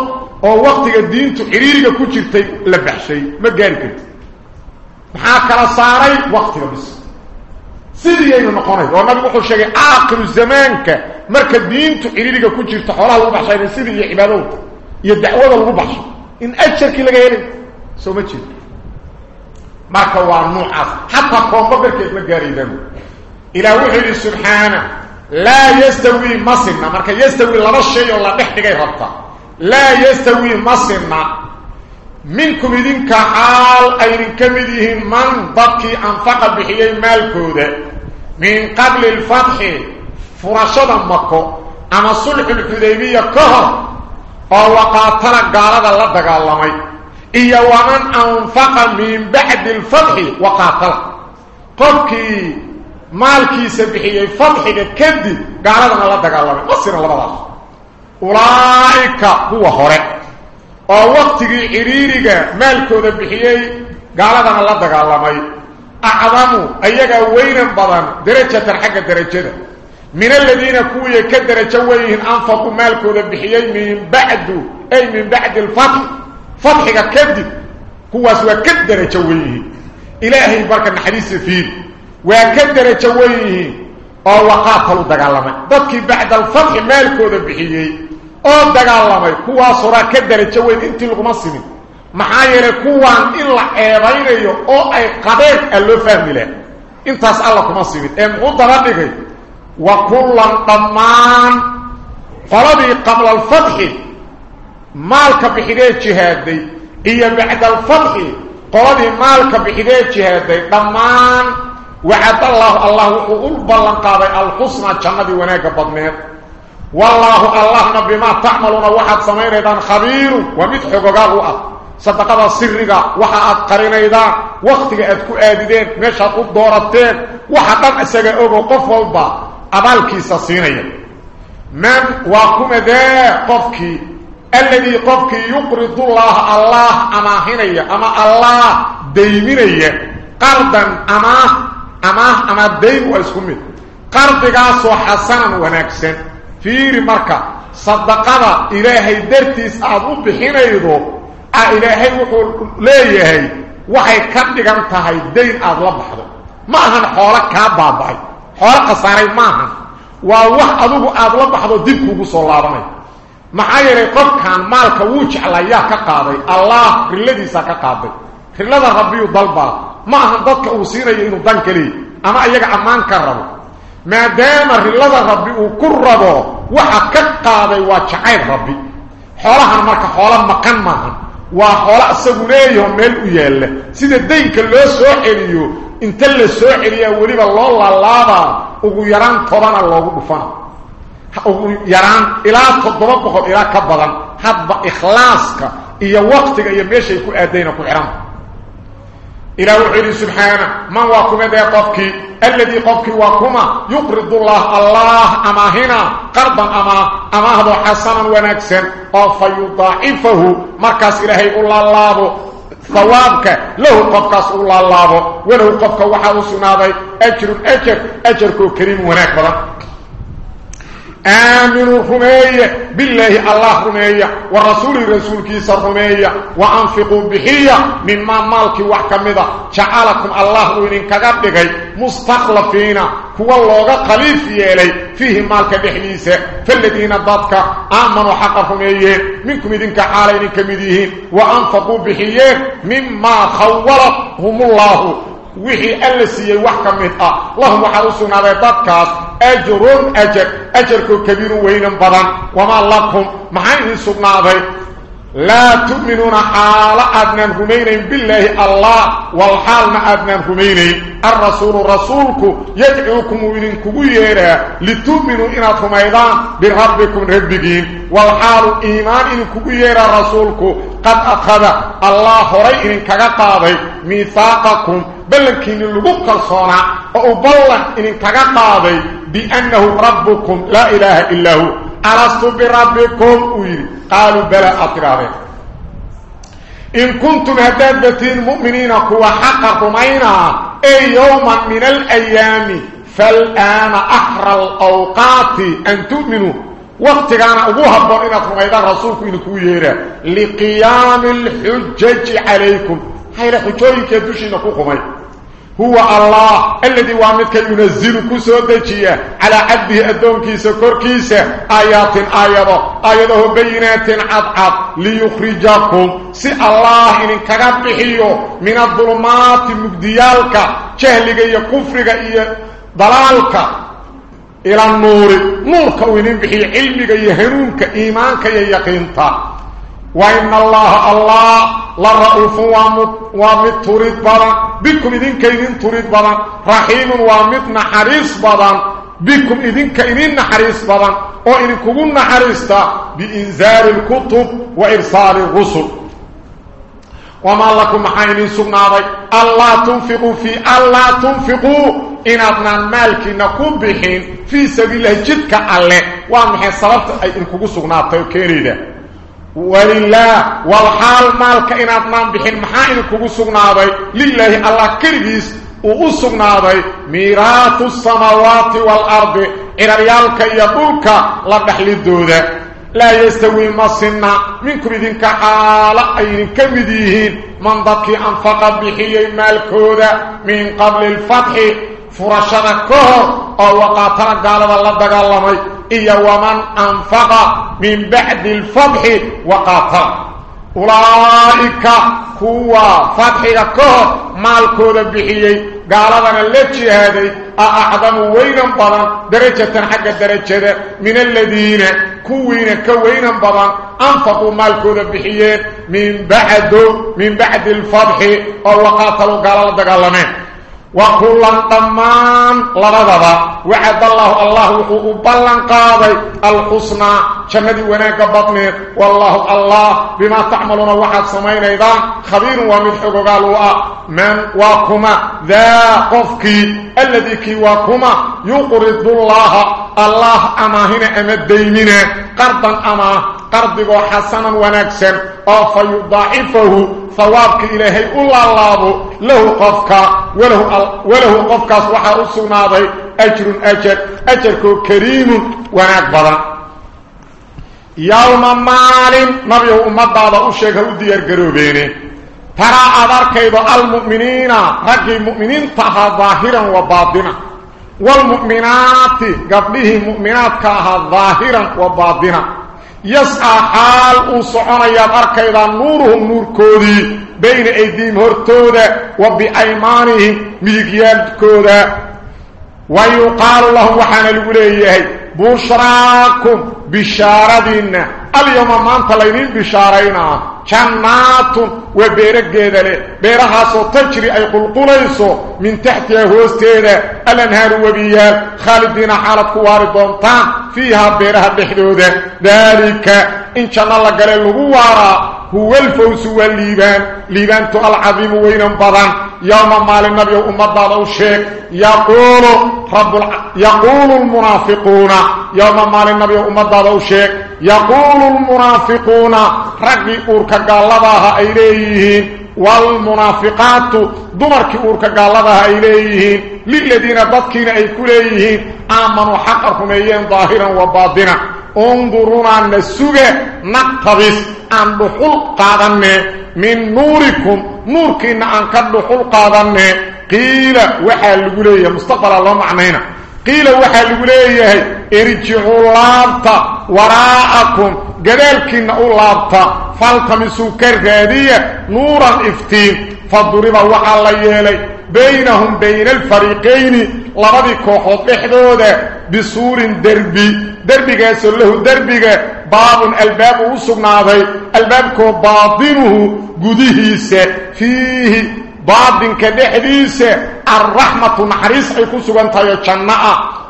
A: أو وقت الدين تحريرك كجر تيب لبحشي. ما جاركت محاكرة صاري وقت الدين سيدينا نقوني وما بيقول شيء آخر الزمان مرك دينك خيريك اللي جيرت خولها لو بخشاي سيدي عبادو يا دعوة لو بخش إن اجرك لا غيري سو ما تشي ما كو نوع حتى قوم بكرك لا غيري دم إلى وحي سبحانه لا يستوي مصر مرك يستوي لا شيء ولا بحثي هبطه لا يستوي مصر منكم إذنك حال أي كمدهم من بقي أنفق بحيي مالكودة من قبل الفتح فرشدا مكو أما صلح الكذيبية كهر وقاتل قارد الله دقالمي إيا ومن أنفق من بعد الفتح وقاتل قبكي مالكي سبحيي فتح كدي قارد الله دقالمي أصير الله بضع أولئك هو هرئ oo waktigii ciriiriga maalkooda bixiyey gaaladana la dagaalamay acdamu ayagaa weynan badan darajatan xagga derajada min aladiina kuwii ka derajo weyihiin anfaquu maalkooda bixiyey min bacdu ay min bacdi alfatxi fadxiga kadib kuwaas waa ka derajo weyihiin ilaahay marka naxariista fiiri waa ka derajo weyihiin oo waqaatalu dagaalamay dadkii bacda alfatxi maalkooda bixiyey oo dagaalamay kuwaas horaa ka derajo weyn intii laguma simin maxaa yeelay kuwaan in la ceebaynayo oo ay qabeen a loo fahmi laha intaas alla kuma simin ee muxuu daba dhigay wa kullan dhammaan qoladii qabla alfatxi maalka bixidee jihaaday iyo bacda alfatxi qoladii maalka bixidee jihaaday dhammaan wacad allaahu allah wuxuu u ballan qaaday alxusna jannadii wanaagga badneed والله الله بما تعملون واحد سمير ايضان خبير ومدحق قال وقف صدق هذا سرق وحاق قرين ايضان وقت ادكو ايدين مشاق الدورتين وحاق اسجا اوغو قف والبا امال كيسا سيني من واقوم ده قفكي الذي قفكي يقرد الله الله اما هنا اما الله ديمين قردا اما اما اما ديم واسكمي قردك سوحسنا ونكسن fiiri marka sadaqada ilaahay dartiis aada u bixinaydo a ilaahay wuxuu leeyahay waxay ka dhigan tahay dayn aada la baxdo. Ma ahan xoolo kaa baaba-ay xoolo khasaaray maahan. Waa wax adigu aada la baxdo dib kuugu soo laabanay. Maxaa yeelay qofkan maalka wuu jeclaa yaa ka qaaday. Allah riladiisaa ka qaaday. Rilada rabbiyu dalbaa. Ma ahan dadka uu siinayo inuu dan kaliya ama iyaga ammaan ka rabo ما دام رلدا ربي وكرب وحق قاضي وجعل ربي حولها مرك حول مكان ما وحول اسغله يوم ميل يل سيده دينك لو سو خليو انت لو سو خليا ولي بالله لا لا با أو يران طبنا لو دفن أو يران إلى تضرب بخو إلى كبدن حب اخلاصك يا وقتك يا ميشي كو ادينك حرام إلى وحيد سبحانه. من واكما ذا قفكي؟ الذي قفكي واكما يقرض الله. الله أما هنا قرضا أما أما هذا حسنا ونكسا فيضاعفه. مركز إلهي الله الله. ثوابك. له قفكس الله الله. وله قفك وحاو سنابي. أجر أجر أجرك كريم ونكبر آمنوا رمية بالله الله رمية ورسول رسول كيس رمية وأنفقوا بحية مما مالك وحكمده جعلكم الله وإن كغبغي مستخلفين. هو الله قليف يلي فيه مالك بحليسة. فالذين ضدك آمنوا حق رمية. منكم إذن كحالين كمديهين وأنفقوا بحية مما خولتهم الله. وحي ألا سيئي وحكمت آه اللهم حرسنا بيضاتكاس أجر أجر أجرك كبير وين بدن وما لكم؟ محاين سبنا لا تؤمنون حال أدنى همين بالله الله والحال ما أدنى همين الرسول رسولك يدعوكم وإنكم يرى لتؤمنوا إن هميضان بربكم ربكين. والحال إيمان إنكم يرى رسولك قد أخذ الله إنك قاضي ميثاقكم. بلكين لغو قلصونا وأبلغ إنك قاضي بأنه ربكم لا إله إلا هو. ألست بربكم ويري. قالوا بلى أطراره إن كنتم هدادتين مؤمنين كوا حق رمينا أي يوما من الأيام. فالآن أحرى الأوقات أن تؤمنوا. وقت كان أبوها بطئنة رميدان رسولكم إنكو يرى لقيام الحجج عليكم. هاي حجوين كدوشي نكو هو الله الذي وامدك ينزل كسودجيا على عبده أدون كيسا كور كيسا آيات آياته آياته بينات عضعض ليخرجكم. سي الله إن كغبحيو من الظلمات المجديالك جهلك يكفرك إيا ضلالك. إلى النور نورك وين بحي علمك يهنونك إيمانك يقينك وإن الله الله لرؤوف ومت تريد بضا بكم إذن كإذن تريد بضا رحيم ومت نحريص بضا بكم إذن كإذن نحريص بضا وإن كون نحريصتا بإنزال الكتب وإرسال الرسل. وما لكم حين سبناضي الله تنفقوا في الله تنفقوا إن أبنى مالك نكون بحين. في سبيل جدك الله ومحي صلبت أي إنكو سبناضي وكيريدا ولله والحال مالك إن أبنى بحين محاين كو سبناضي لله الله كريس وأسبناضي ميراث السماوات والأرض. إن ريالك يقولك لبحل الدودة. لا يستوي مصنع منكم إذن كحالة أين كمديهين. من ضدك أنفق بحي مالكودا من قبل الفتح. فرشنا كهر أو وقاتنا قال الله دقال إيا ومن أنفق من بعد الفتح وقاتل. أولئك هو فتح كهر مالكودا بحيي. قالنا اللجي هذه أعظم وين بضان؟ درجة حق الدرجة من الذين؟ كوين كوين بضان. أنفقوا مالكوذا بحيين من بعد من بعد الفضح أو وقاتلوا قال الله دقالنا وكلا طمان لرضبا وعد الله الله وبلن قاضي الحسنى. جنة وناك بطنه والله الله بما تعملون واحد سمين أيضا خبير ومن قالوا من واكما ذا قفكي. الذي كي واكما يقرض الله. الله اما هنا اما الديننا قرضا اما قرضه حسنا ونكسا أو فيضاعفه ثوابك إلهي أولا الله له قفك وله, وله قفك أصبح أسناضي أجر أجر أجرك كريم ونكبر يوم مال نبي أمد هذا أشيك ودير قروبين ترى أذركيب المؤمنين رجي المؤمنين تها ظاهرا وباطنا. والمؤمنات قبله مؤمنات كها ظاهرا وباطنا. يسعى حال يبارك إذا نورهم نور كودي بين أيديهم هرتودا وبأيمانهم ميقيال كودا ويقال لهم وحانا لقليه بشراكم بشاردين اليوم ما انت لينين بشارينا جنات وبيرك جيدة بيرها سو تجري أي قلقليسو من تحتها هوستيدة الانهار وبيال خالدين حالة كوار دونتان فيها بيرها بحدودة ذلك إن شاء الله قال اللغوارا هو الفوز والليبان ليبان العظيم وين بضان يوم مال النبي أمد بعض الشيخ يقول رب الع... يقول المنافقون يوم مال النبي أمد الشيخ يقول المنافقون رقي أورك قالبها إليهين والمنافقات دمرك أورك قالبها إليهين للذين ضدكين أي كليهين آمنوا حقرهم أيين ظاهرا وباطنا. انظرونا نسوغة نقتبس أن دخل قادنا من نوركم نوركين أن قد دخل قادنا قيل وحال لقلية مستقبل الله معنينا قيل وحال لقلية ارجعوا اللابطة وراءكم قدالكين اللابطة فالتمسوا كرهادية نورا افتين فالضرب وحال ليالي بينهم بين الفريقين لبدي كوخوت دخدوده بسور دربي. دربيغاس له دربيغا باب الباب وسغناده الباب كو باطنه غديهيس فيه باطن كدحديس الرحمة نحريس أي كسغنتايو جنة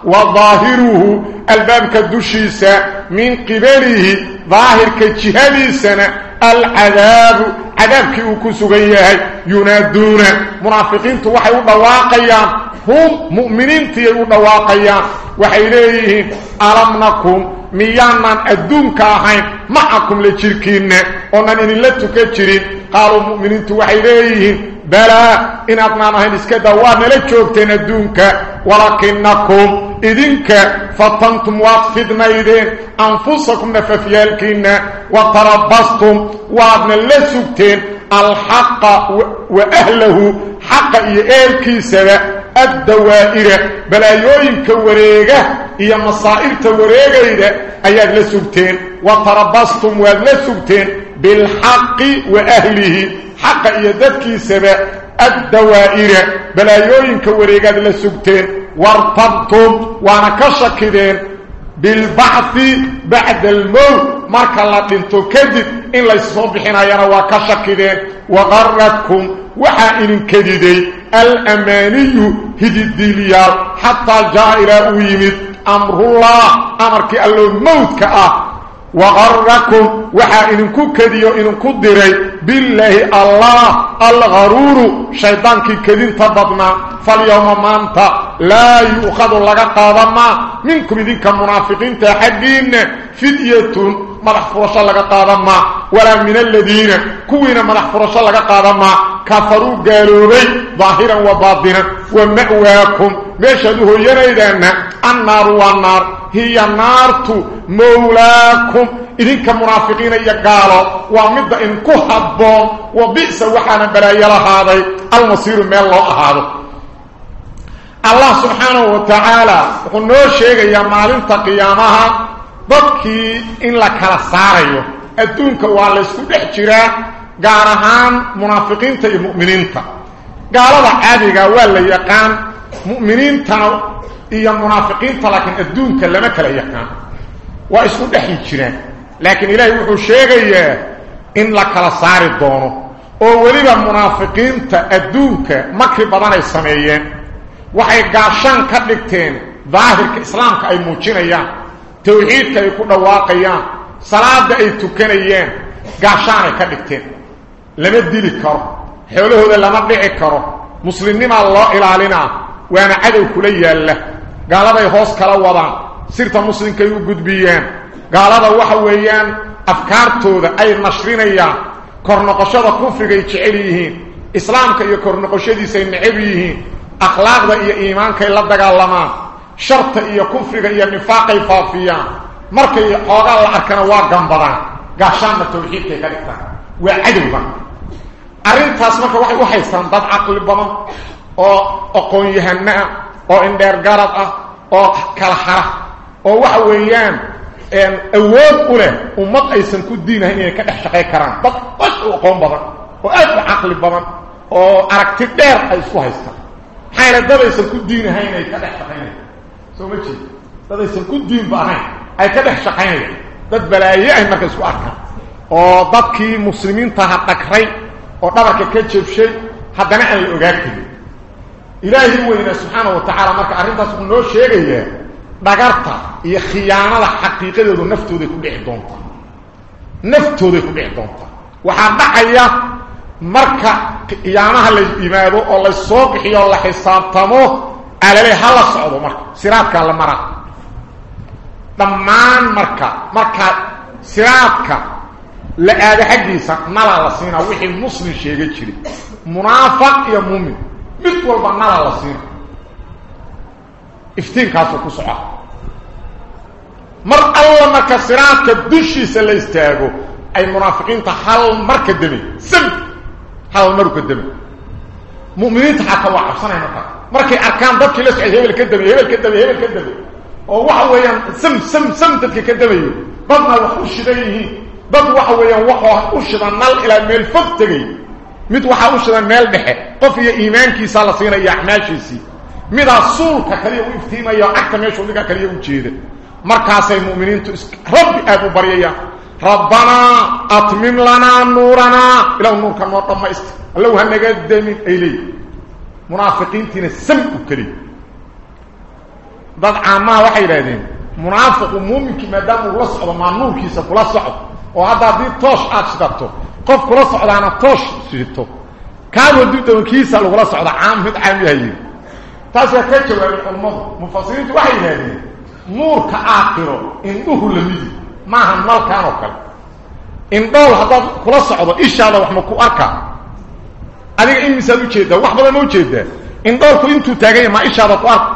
A: وظاهره الباب كدشيس من قبله ظاهر كجهديسنا العذاب. عذابك وكسغيهي ينادون. منافقين وحي ودواقيان هم مؤمنين تي ودواقيان وحي ليهين ألم نكم ميانا أدونك أهين؟ معكم لجركين ونن إن لتك جرين قالوا مؤمنين وحي ليهين بلا إن أطنامهن اسكدا ونلا جوكتين الدونك ولكنكم إذنك فتنتم واتفدنا إذن أنفسكم نففيالكين وتربصتم وابن اللسوكتين الحق وأهله حق إيالكي سبا الدوائر بلايوين كوريغة إيا مصائر كوريغة أياد لسوكتين وتربصتم واد لسوكتين بالحق وأهله حق إيادكي سبا الدوائر بلايوين كوريغة لسوكتين وارتبطوا وأنا كشكدين بالبعث بعد الموت. مركا لدنتو كذب إن ليسوا بحنا يرى وكشكدين وغرتكم وحا إن كذبين الأماني هدي حتى جاء إلى أميمت أمر الله. أمرك الموت كأه. وغركم وحا ان إنكو كديو إنكو ديري بالله الله الغرور شيطان كي كدين تبضنا فاليوم مانتا لا يؤخذ لغا قادما منكم إذن كمنافقين تحدين فدية مرح فرشا لغا قادما ولا من الذين كوين مرح فرشا لغا قادما كفروا قالوا بي ظاهرا وباطنا ومأواكم. مشهده ينيدان النار والنار. هي النار مولاكم. إذن كمنافقين يقالوا ومد إن كهبون وبئس وحانا بلايا لهذا المصير من الله هذا. الله سبحانه وتعالى وقلنا شيئا يا مالين تقيامها. kala saarayo adduunka waa la isku dhex jiraa غارهان منافقين تي مؤمنين تا قالوا عاديغا ولا يقان مؤمنين تا يا منافقين لكن ادون كلمك لا يقان واسو دحي جيران لكن الله هو شيغي ان لك لصار الدون أو وليبا تا ادونك ما في بدن السميه وحي غاشان كدغتين ظاهر الاسلام كاي موجينيا توحيد كاي كو دواقيا صلاه اي توكنيين غاشان كدغتين lama dili karo xoolahooda lama dhici karo muslimnima loo ilaalina waana cadow kula yaala gaaladay hoos kala wadaan sirta muslimka ay u gudbiyeen gaalada waxa weeyaan afkaartooda ay nashrinayaan kor noqoshada kufriga ay jecel yihiin islaamka iyo kor noqoshadiisa ay necab yihiin akhlaaqda iyo iimaanka ay la dagaalamaan sharta iyo kufriga iyo nifaaqay faafiyaan markay xoogaa la arkana waa gambadaan gaashaanna tawxiidkay ka dhigtaan waa cadowba arrintaas marka waxay u haystaan dad caqli badan oo aqoon-yahano ah oo indheer garad ah oo kala hara oo waxa weeyaan awood u leh ummad aysan ku diinahayn inay ka dhex shaqay karaan dad aad u aqoon badan oo aad u caqli badan oo aragti dheer ay isku haystaan maxaa yeele dad aysan ku diinahayn ay ka dhex shaqaynayan soo ma jeed dad aysan ku diinba ahayn ay ka dhex shaqaynayaan dad balaaye ay marka isku arkaan oo dadkii muslimiintaha dhagray ودبرك كجيب شيء حدنا ان اوغاكتي الهي هو ان سبحانه وتعالى مرك ارينتا سو نو شيغي دغرتا هي خيانه الحقيقة دو نفتو دي كدح دونتا نفتو دي كدح دونتا وحا دعيا مرك قيامها لا يبيمادو أو لا سو خيو لا حسابتمو على لي هلا صعبه مرك سيراتك على مرك تمام مرك مرك سيراتك لا هذا حديث ما لا لسين وحي مسلم شيغي جيري منافق يا مؤمن. مثل ما لا لسين افتين كاسو كسعة. مر الله ما كسرات الدش سلاستاغو أي منافقين تحل مركدمي سب حل مركدمي مؤمنين تحت وعف صنعنا فقط مركي أركان دبكي لسعي. هبل كدبي هبل كدبي هبل كدبي وواحد ويان سم سم سم تبكي كدبي بضنا وحوش ديهي dad waxa weeyaan waxa u shidan nal ilaa meel fog tegay mid waxa u shidan meel dhexe qof iyo iimaankiisa la siinaya axmaashiisii midaa suulka kaliya u iftiimaya cagta meeshu dhiga kaliya u jeeda markaasay mu'miniintu rabbi aad u baryayaan rabbanaa atmim lanaa nuuranaa ilaw nuurka noo dhammaysta allow ha naga damin ay leeyihin munaafiqiintiina sam u keliy dad caamaha waxay yidhahdeen munaafiqu muuminkii maadaama uu la socdo maa nuurkiisa kula socdo shidato qof kula socdaana toosh shito kaadu hadduu dawankiisa lagula socdo caam mid caam yaha yidhi taas waa ka jawaabay culummadu mufasiriintu waxay yidhahdeen nuurka aakhiro indhuhu lamidi maaha nalkan oo kale indhool haddaad kula socdo ishaada wax ma ku arkaa adiga in misaad u jeedaa wax badan ma u jeedaa indhoolku intuu taaganya ma ishaada ku arko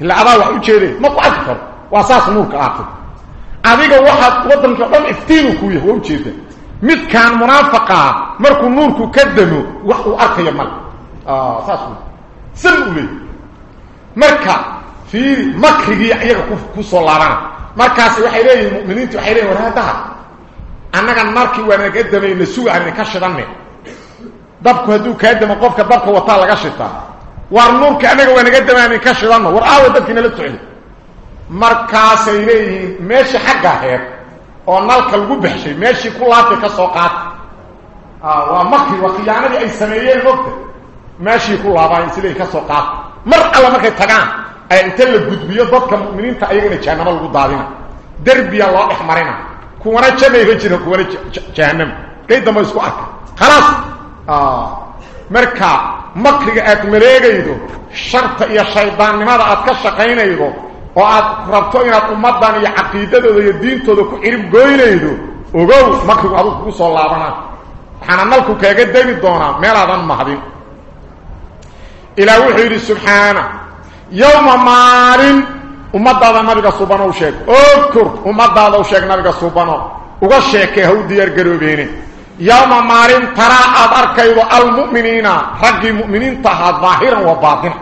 A: ila adaa wax u jeeday ma ku arki karo waa saas nuurka aatay adiga waxaad waddanka dhan iftiinu ku yahay waa jeedaa midkaan munaafiqaa markuu nuurku ka damo wax uu arkaya male saas u san u leey marka fiiri makrigii iyaga ku soo laabana markaas waxay leeyihiin mu'miniintu waxay leeyihin war haddaha annaga markii waa naga damayna suga aan ka shidanne dabku hadduu kaa damo qofka dabka wataa laga shitaa war nuurka annaga waa naga damaanin ka shidanno war aawa dadkii nala socday markaasay leeyihiin meeshii xagga aheed oo nalka lagu baxshay meeshii ku laabtay ka soo qaata waa makri waa khiyaanadii ay sameeyeen mogta meeshii ku laabaan isleeyihin ka soo qaata mar alla markay tagaan ayaa inta la gudbiyo dadka mu'miniinta ayagana jahanamo lagu daadina derbiya loo dhex marina kuwana jannayga jira kuwana jahanama kay damba isku arka khalaas marka makriga aad maleegaydo sharta iyo shaydaannimada aad ka shaqaynaydo oo aad rabto inaad ummaddan iyo caqiidadooda iyo diintooda ku cirib goynaydo ogow makrigu adug kugu soo laabanaa waxaana nalku kaaga degi doonaa meelaadan mahdin ilaah wuxuu yidhi subxaana yowma maalin ummadaada nabiga subano u sheeg okur ummadaada u sheeg nabiga subano uga sheekee ha u diyaargaroobeene yowma maalin taraa aad arkaydo almu'miniina raggii mu'miniinta ahaa daahiran wa baatina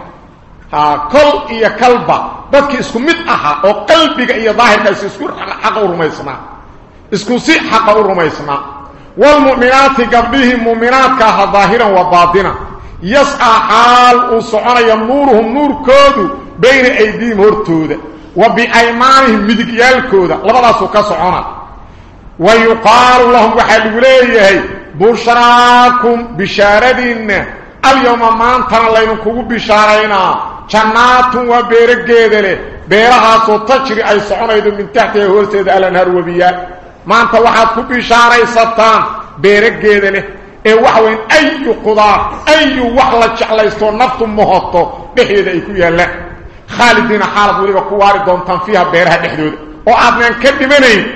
A: آه، كل يا قلبا بس اسكو ميد أها أو قلبك يا ظاهر بس اسكو حق ورميسنا اسكو سي حق ورميسنا والمؤمنات قلبهم مؤمنات كها ظاهرا وباطنا. يسعى حال وصعر يمورهم نور كود بين ايدي مرتود وبأيمانهم مدكيال كود لبدا سو كسونا ويقال لهم وحل وليه بشراكم بشاردين اليوم ما انتن لين كوغو بشارينا جناتو وبيرغيدله بيرها سو تجري أي سخنيد من تحته هوسيد الانهار وبيا ما أنت واحد كو بيشاري ستان بيرغيدله اي وحوين أي قضاء أي وحل جخليستو نفط موهتو بهيده اي كو يلا. خالدين حارب ولي كوار دونتان فيها بيرها دخدود أو ابنان كديمني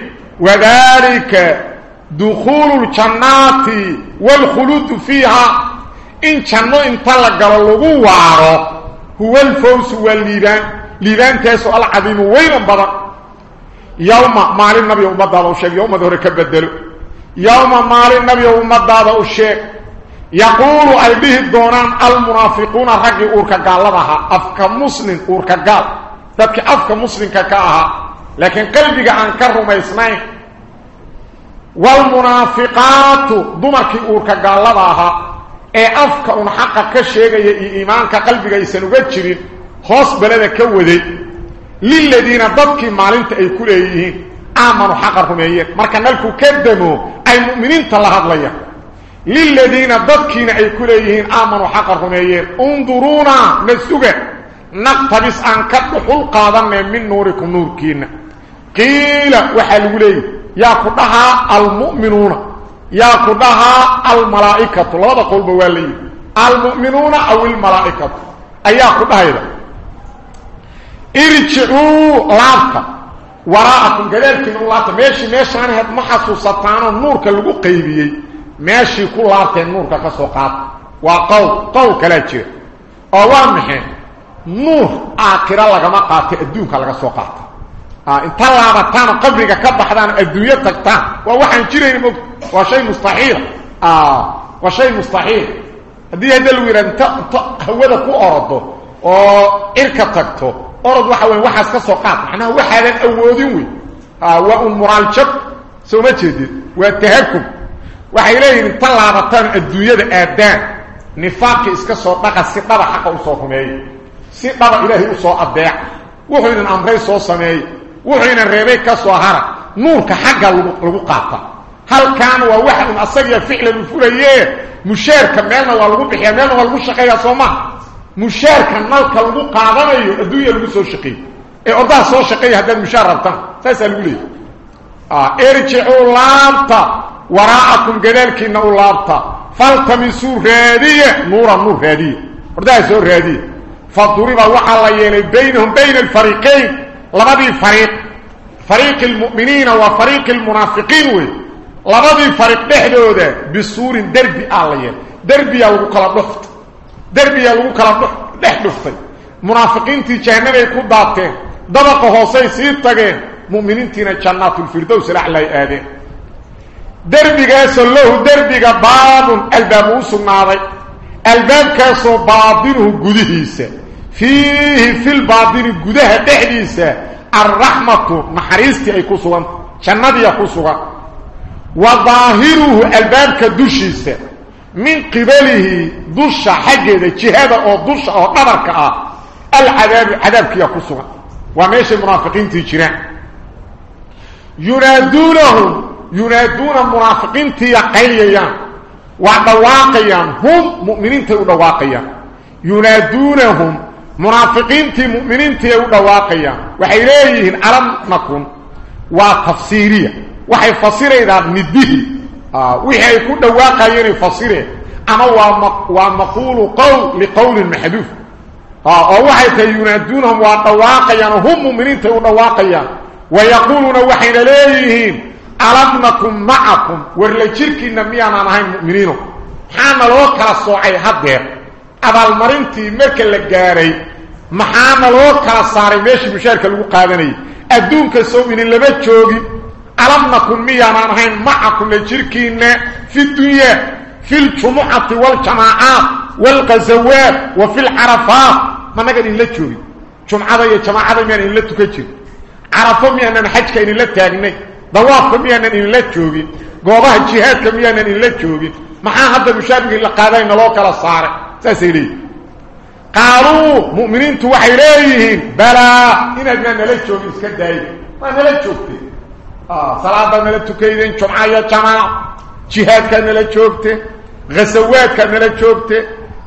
A: وذلك دخول الجنات والخلود فيها. إن جنو إن طلق لوغو وارو هو الفوز والليران ليران تاسو العظيم ويمن بضع يوم ما علي النبي أمد هذا الشيخ يوم ذهر كبدل يوم ما علي النبي أمد هذا الشيخ يقول أي به الدونان المنافقون رقي أورك قال لها أفك مسلم أورك قال. تبك أفك مسلم كاها لكن قلبك أنكره ما يسمعه. والمنافقات دمك أورك قال لها. Ee afka un xaqa ka sheegaya iyo iimaanka qalbiga aysan uga jirin hoos beleda ka waday liladiina dadkii maalinta ay ku leeyihiin aamanu xaqa rumeeyeen marka nalku ka damo ay mu'miniinta la hadlayaan liladiina dadkiina ay ku leeyihiin aamanu xaqa rumeeyeen unduruuna na suga naqtabis aan ka dhuxul qaadanay min nuurikum nuurkiina qiila waxaa lagu leeyahy yaa ku dhahaa almu'minuuna ياخذها الملائكة. لو بقول بوالي. المؤمنون أو الملائكة. اياخذها أيضا ارجعوا لافتا وراءكم جلالكم الله ماشي ماشي أنا هذا محسوس سطان النور كلو قيبيي ماشي كل لافتا النور كسو قاط وقو قو كلاجي. اوامح نور اخر لا ما قاطي ادونك لا سو قاط آه، ان طلبت أنا قبرك كبخدان ادويتك تا وواحد جيرين مو وشيء مستحيل. آه وشيء مستحيل. هذه هذا الوير انت تقوده كو اورده أو ارك تقته اورد وحا وين وحاس كسو قاد إحنا وحا لين اودين وي. آه والمرالجب سو ما تجدي وتهكم وحيله طلبتان الدويه آدان. نفاق اسك سو دقه سي دبا حق سو كمي سي دبا إلهي سو ابع وحين أمري سو سمي. وحين ريبي كسو هر نور كحق لو قاطه هل كان وواحد من اصغر فعل الفريه مشارك مالنا ولو بخي مالنا ولو شقيه سوما مشارك مالك لو قادنيو ادوي لو سو شقي اي اودا سو شقي هذا المشاركه فاسال لي آه ارجعوا لامطه وراءكم جلالك انه لامطه فالتمسوا هذه نور نور هذه اودا سو هذه فضرب وحل يلي بينهم بين الفريقين لبدي فريق فريق المؤمنين وفريق المنافقين labadii fariiq dhexdooda bisuurin derbi aa la yeelay derbiyaa lagu kala dhuft derbiyaa lagu kala dhex dhuftay munaafiqiintii jahannabay ku daateen dabaqa hoosey sii tageen mu'miniintiina jannaatulfirdows laclay aadeen derbigaasoo lahu derbiga baabun albaab uu sugnaaday albaabkaasoo baadinuhu gudihiisa fiihi filbaadini gudaha dhexdiisa alraxmatu naxariistii ay ku suganta jannadiya ku sugan وظاهره الباب كدوشيس من قبله دوش حق جهاد أو دوش أو قبرك العذاب عذاب كي قصوا وماشي المنافقين تجرا يرادونهم ينادون المنافقين تي قيليا ودواقيا. هم مؤمنين تي ودواقيا. ينادونهم منافقين تي مؤمنين تي ودواقيا. وحيليهن ارم نكون. وتفسيرية. Waxay fasiraydaan midihii wixii ku dhawaaqayeenay fasireen ama waa waa maquulu qowl liqowlin maxduuf oo waxay tahay yunaaduunahum waa dhawaaqayaan hum mu'miniintay u dhawaaqayaan ويقولون وحين ليهين ألم نكن معكم ورلا جيركينا ميانا نهين مؤمنين حانا لو كلا سوعي هدير أبا المرنتي مركا لقاري محانا لو كلا ساري ماشي مشاركة لو قادني أدونك سومين اللي بتشوغي ألم نكن ميانا نهين معكم لجيركينا في الدنيا في الجمعة والجماعات والغزوات وفي العرفات. ما نقدر نلتشوغي جمعة يا جماعة ميانا نلتكجي عرفوا ميانا حجك إن لا تاغني ضوافك ميانا إن لا تشوغي قوضها الجهادك ميانا إن لا تشوغي maxaa hadda mushaabihii la qaadayna loo kala saaray saasay leeyihin qaaluu mu'miniintu waxay leeyihiin balaa nala joogin iska آه، صلاة ما لتكيدن جمعة يا جماعة جهاد كان لتشوبته غسوات كان لتشوبته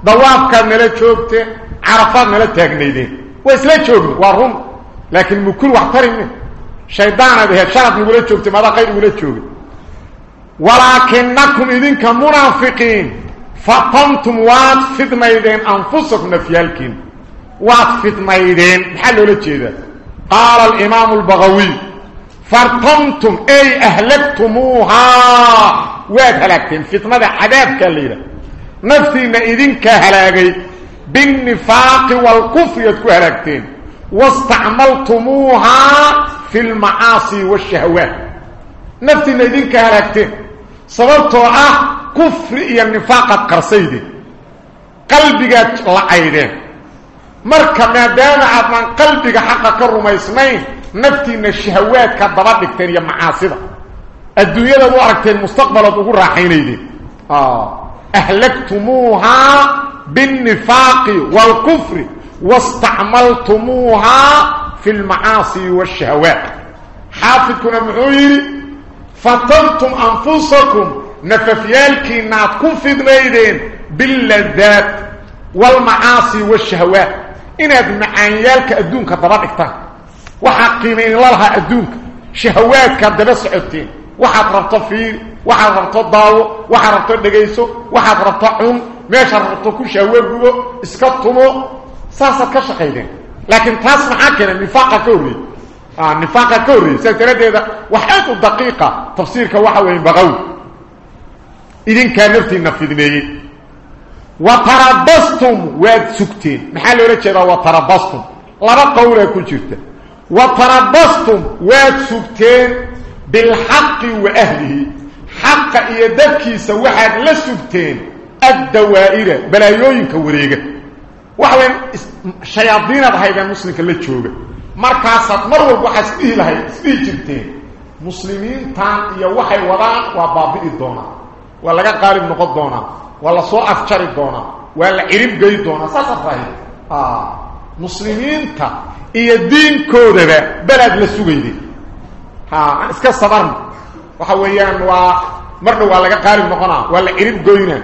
A: ضواب كان لتشوبته عرفات ما لتكيدن ويس لتشوب وارهم. لكن بكل واحترم شيطان به شرط نقول لتشوبته ما غير نقول لتشوب ولكنكم إذن كمنافقين فقمتم وات فدميدن أنفسكم نفيالكين. وات فدميدن حلوا لتشيده قال الإمام البغوي fartamtum ay ahlagtumuuhaa waad halaagteen fitnada cadaabkaa la yidhaha naftiinna idinka halaagay binnifaaqi waalkufri aad ku halaagteen. Wastacmaltumuuhaa fi lmacaasi waashahawaat naftiinna idinka halaagteen. Sababtoo ah kufri iyo nifaaqaad qarsaydeen qalbigaad la-aydeen marka maadaama aadnaan qalbiga xaqa ka rumaysnayn نفتي من الشهوات كالضباب بكتين يا معاصدة الدنيا دو أركتين مستقبلة أقول راحيني دي آه. أهلكتموها بالنفاق والكفر واستعملتموها في المعاصي والشهوات. حافظ كنا أمعيري فطرتم أنفسكم نففيال نففيالكي ناتكم في دميدين باللذات والمعاصي والشهوات. إنه بمعانيالك أدونك الضباب بكتين هذا وحقيمين لها أدونك شهواتك دبس عدتين. وحد ربط فيه وحد ربط الضاو وحد ربط الدقيسو وحد ربط عم. ماشا ربط كل شهوات بلو اسكتمو ساسا كشقيدين لكن تاسم حاكنا نفاقة كوري. آه نفاق كوري. سيتردد وحيات الدقيقة. تفسيرك وحوين بغو. إذن كان نفتي نفذني وتربصتم واد سكتين. محل رجل وتربصتم لما قولة كل جرت وتربصتم واد سبتين بالحق وأهله. حق يدك سوحك لسبتين الدوائر بلا يوين كوريغا وحوين الشياطين بحيث المسلم كلا تشوغا مركزة مروب وحس إيه لهي اسبيه جبتين. مسلمين تان إيه وحي وضع وابابي الدونا. ولقا قارب نقض دونا. ولا صوع افشار دونة ولا عرب قيد دونا. ساسا فاهم. آه. مسلمين تا. اي دين كودبا بلد لسوغيد ها اسك صبرن. وها ويان وا مردو وا لغا قاري نكونا ولا ايرب غوينا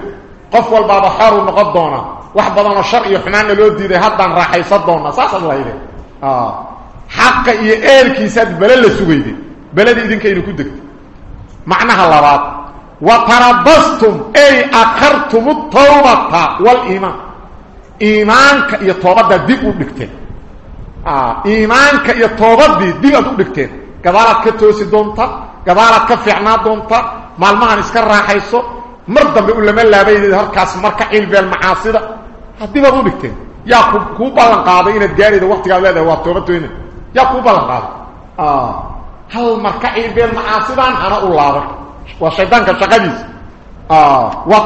A: قف والباب حار ونقضونا وحبضنا الشرع يحنان لو ديده هدان راحيصدونا صاصا لايده آه. حق اي إيركي سد بلد لسوغيد بلد دينك اينو كدغ معناها لبات وترضستم أي اخرتم التوبة والإيمان. Iimaanka iyo toobada dib u dhigteen ah iimaanka iyo toobadii dib u dhigteen gadaalaad ka toosi doonta gadaalaad ka fiicnaa doonta maalmahan iska raaxayso mar dambe u lama laabaydeed halkaas marka cilbeel macaasida haddii baad u dhigteen yaa kuu ballan qaaday inaad gaarayda waqtigaad leedahay waa toobatoyna yaa kuu ballan qaaday hal marka cilbeel macaasidan hana u laaban waa shaydaanka shaqadiisa wa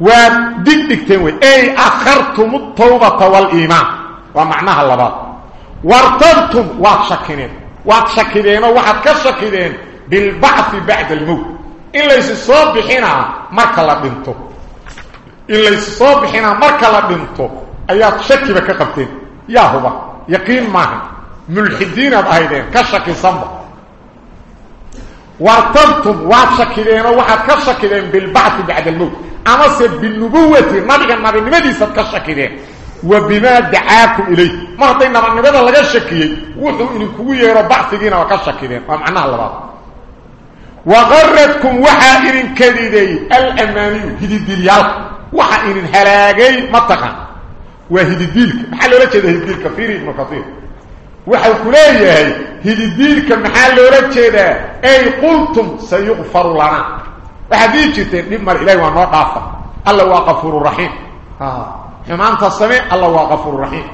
A: وددكتين وي اي اخرتم التوبه والايمان ومعناها اللبات وارتبتم واتشكين واتشكين واحد كشكين بالبعث بعد الموت. إلا يصوب حين ما كلا بنتو. إلا يصوب حين ما كلا بنتو. أيات شك بك قبتين. يا هو يقين ما ملحدين بايدين كشكي صم وارتبتم واتشكين واحد كشكين بالبعث بعد الموت. امس بالنبوة ما كان ما بين مدي صدق شكيده وبما دعاكم إليه. ما حطينا من هذا لا شكيه وضو إن كو ييرو بحثينا وكشكيده فمعناه لبعض وغرتكم وحائر كديدي. الأماني جديد ديال وحائر هلاغي متقا وهدي ديلك بحال لا تشد هدي ديلك كثير من كثير. وحال كليه هدي ديلك بحال لا تشد أي قلتم سيغفر لنا. احبيت تي دي مر إلى وأنا ضاف الله هو غفور رحيم. آه. ها ما انت السماء الله هو غفور رحيم.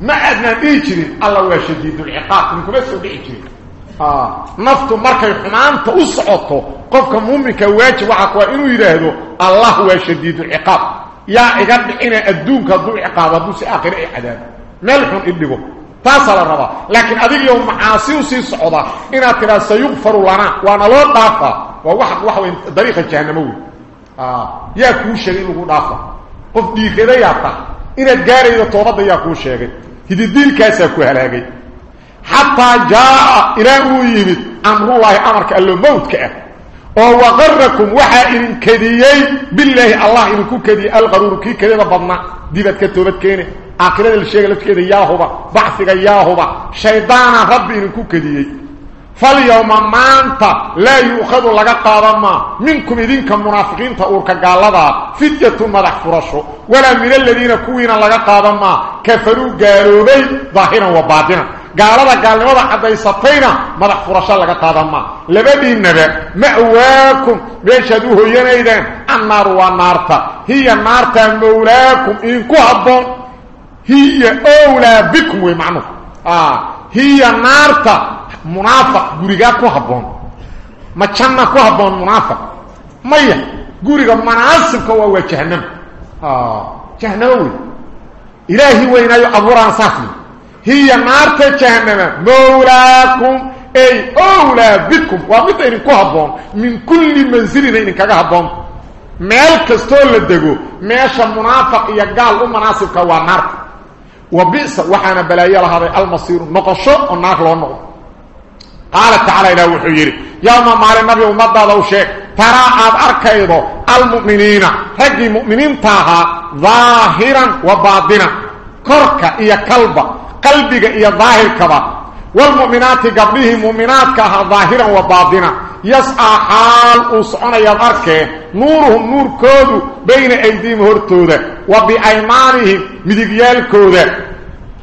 A: ما عندنا بيجري الله هو شديد العقاب. من كبس بيجري. ها نفط مرك حمانت اسقطه قفك مؤمنك واج وحق وانه يرهدو الله هو شديد العقاب. يا أنا ان ادونك ذو عقاب ذو اخر إيه عذاب ملحم ابنك تصل الربا. لكن ابي يوم عاصي وسي صعوده إنا ترى سيغفر لنا وأنا لو ضافه waxa wey dariiqa jahanamo wey yaa kuu sheegay in lagu dhaafa qof dhiigada yaa ta inaad gaaraydo toobadda yaa kuu sheegay hididiilkaasaa ku halaagay xataa jaa ilaa uu yimid amrullaahi amarka allo mawdka ah oo waqarakum waxaa idin kadiyey bilaahi allah idinku kadiyey alqaruuru kii kadida badna dibaad ka toobad keene aakhirada la sheega lafkeeda yaahuba bacfiga yaahuba shaydaana rabbi idinku kadiyey فاليوم ما انت لا يؤخذ لك قادما منكم دينك منافقين تأورك قالبا فدية مدح فرشو. ولا من الذين كوين لك قادما كفروا قالوا بي ظاهرا وبادنا قالبا قالوا ماذا حدا يصطينا مدح فرشا لك قادما لبدي النبي مأواكم بيشدوه ينايدان النار والنارتا. هي النارتا مولاكم إنكو هبون هي أولى بكم ومعنوكم آه. Hiya naarta munaafiq gurigaa ku habboon ma janna ku habboon munaafiq maya guriga manaasibka waa waa jahanama jahanamo wey ilaahi weynaayo abuuraan saasmi hiya naarta jahanama mawlaakum ay owlaa bikum waa midda idinku habboon min kulli mansilina idinkaga habboon meel kastoo la dego meesha munaafiq iyo gaal u manaasibka waa naarta wa bisa waxaana balaayo lahaaday almasiiru noqosho oo naar loo noqdo. Qaala tacaala ilah wuxuu yidhi yowma maalin nabi ummadaada u sheeg taraa aad arkaydo almu'miniina raggii mu'miniinta ahaa daahiran wa baadinan korka iyo kalba qalbiga iyo daahirkaba والمؤمنات قبله مؤمنات كها ظاهرا وباطنا. يسعى حال وصعنا أركه نورهم نور كودو بين أيديهم هرتودا وبأيمانهم مدقيال كودا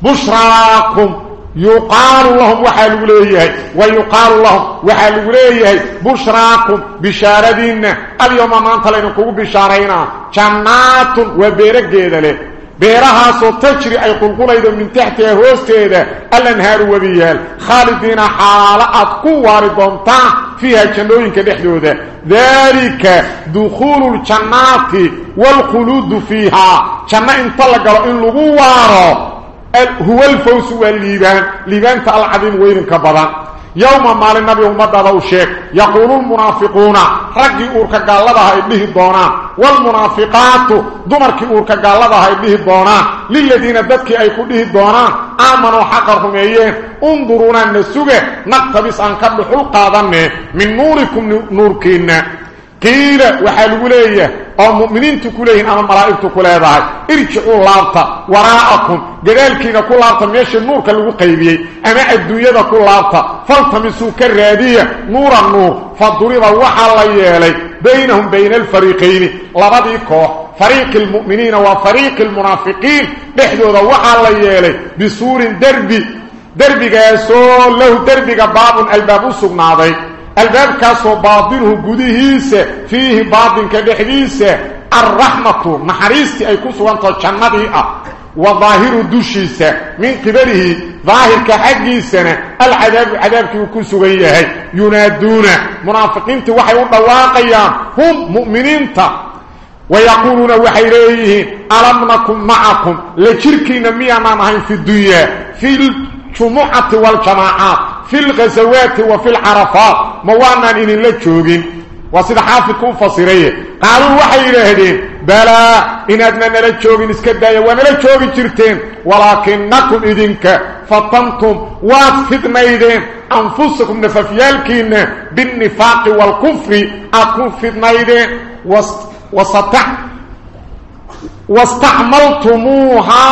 A: بشراكم. يقال لهم وحال وليه. ويقال لهم وحال وليه. بشراكم. بشاردين اليوم ما انت لنكو بشارينا. جنات بيرها سو تجري أي قلقليد من تحتها هوستيدا الانهار وبيال خالدين حالات كوار دونتا فيها جنوين كدحدودا ذلك دخول الجنات والخلود فيها. جنة انت لقلوا إن لغوارو هو الفوز والليبان. ليبان العظيم وين كبدا يوم مال النبي ومدد وشيك يقول المنافقون رجي أورك قالدها ايديه دونا والمنافقات دمرك أورك قالدها ايديه دونا للذين ددك أي كديه دونا آمنوا حقهم ايين انظرونا النسوغه نقتبس ان كبخل قادن من نوركم نوركين. قيل وحال وليه أو مؤمنين تكلين أما ملائكه كليدها ارجعوا لابتا وراءكم. جدالكينا كلابتا ميش النور كلو قيبيه أما الدنيا كلابتا فالتمسوا كالراديه نور النور. وحا الله يلي بينهم بين الفريقين. لبدي كوخ فريق المؤمنين وفريق المنافقين. بحدود وحا الله يلي بسور دربي. دربي قاسو له دربي باب الباب سغناضي الباب باطنه قدهيسة فيه باطن كدحديسة الرحمة محريستي أي كسوانتو جنبي وظاهر دوشيسة. من قبله ظاهر كحقيسة. العذاب عذاب كيكسو غيه ينادون. منافقين وحي وضواقيا هم مؤمنين ويقولون وحيريه ألم نكن معكم؟ لشركين ميانا في الدنيا. في الجمعة والجماعات في الغزوات وفي العرفات. موانا إن الله تشوغين وسيد حافظكم فصيريه قالوا وحي إلهدين بلا إن أدنا نلا تشوغين اسكدايا ونلا تشوغين جرتين ولكنكم إذنك فطنتم واتفدنايدين أنفسكم نففيالكين بالنفاق والكفر أكون فدنايدين وستح واستعملتموها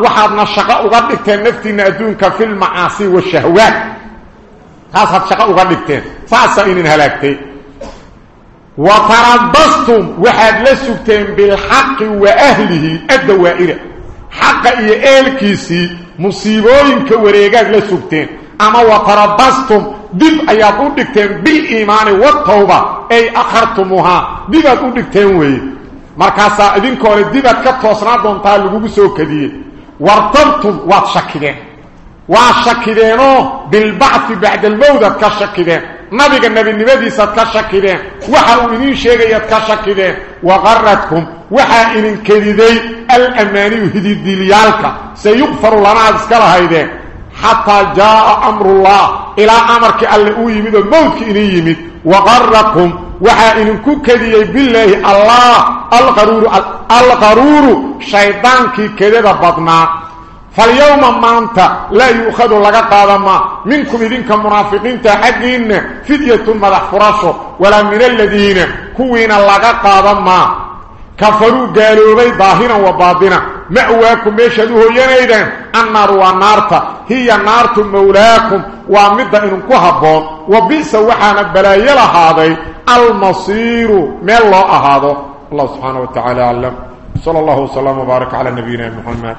A: وحدنا الشقاء وغدكتين نفتنا أدونك في المعاصي والشهوات taasaad shaqo uga dhigteen saasaa inin halaagtay. Wa tarabastum waxaad la sugteen bilxaqi wa ahlihi addawaa'ira. Xaqa iyo eelkiisii musiibooyinka wareegaad la sugteen. Ama wa tarabastum dib ayaad u dhigteen biliimaani watawba ay akhartumuhaa dibaad u dhigteen weeye. Markaasaa idinkoole dibaad ka toosnaa doontaa lagugu soo kadiyey. Wartabtum waad shakideen. واشكدينو بالبعث بعد الموت كشكدين نبي النبي نبديسا كشكدين وحا إذن شيغيات كشكدين وغرتكم. وحا إذن كديدي الأماني وهدي ديليالك سيغفر لنا أذكرها إذن حتى جاء أمر الله. إلى أمرك اللي أويمد الموت إني يمد وغركم وحا إنكو كذي بالله الله. الغرور الغرور. شيطانك كذب بطنا فاليوم ما أنت لا يؤخذ لك قادما منكم إذنك منافقين تحقين فدية مدح فرشه ولا من الذين كوين لك قادما كفروا قالوا بي ظاهرا وباطنا مأواكم يشهدوه ينيدا النار والنار هي نار مولاكم ومدى إنكو هبون وبئس وحانا بلايا هذا المصير من الله هذا الله سبحانه وتعالى علم صلى الله وسلم وبارك على نبينا محمد.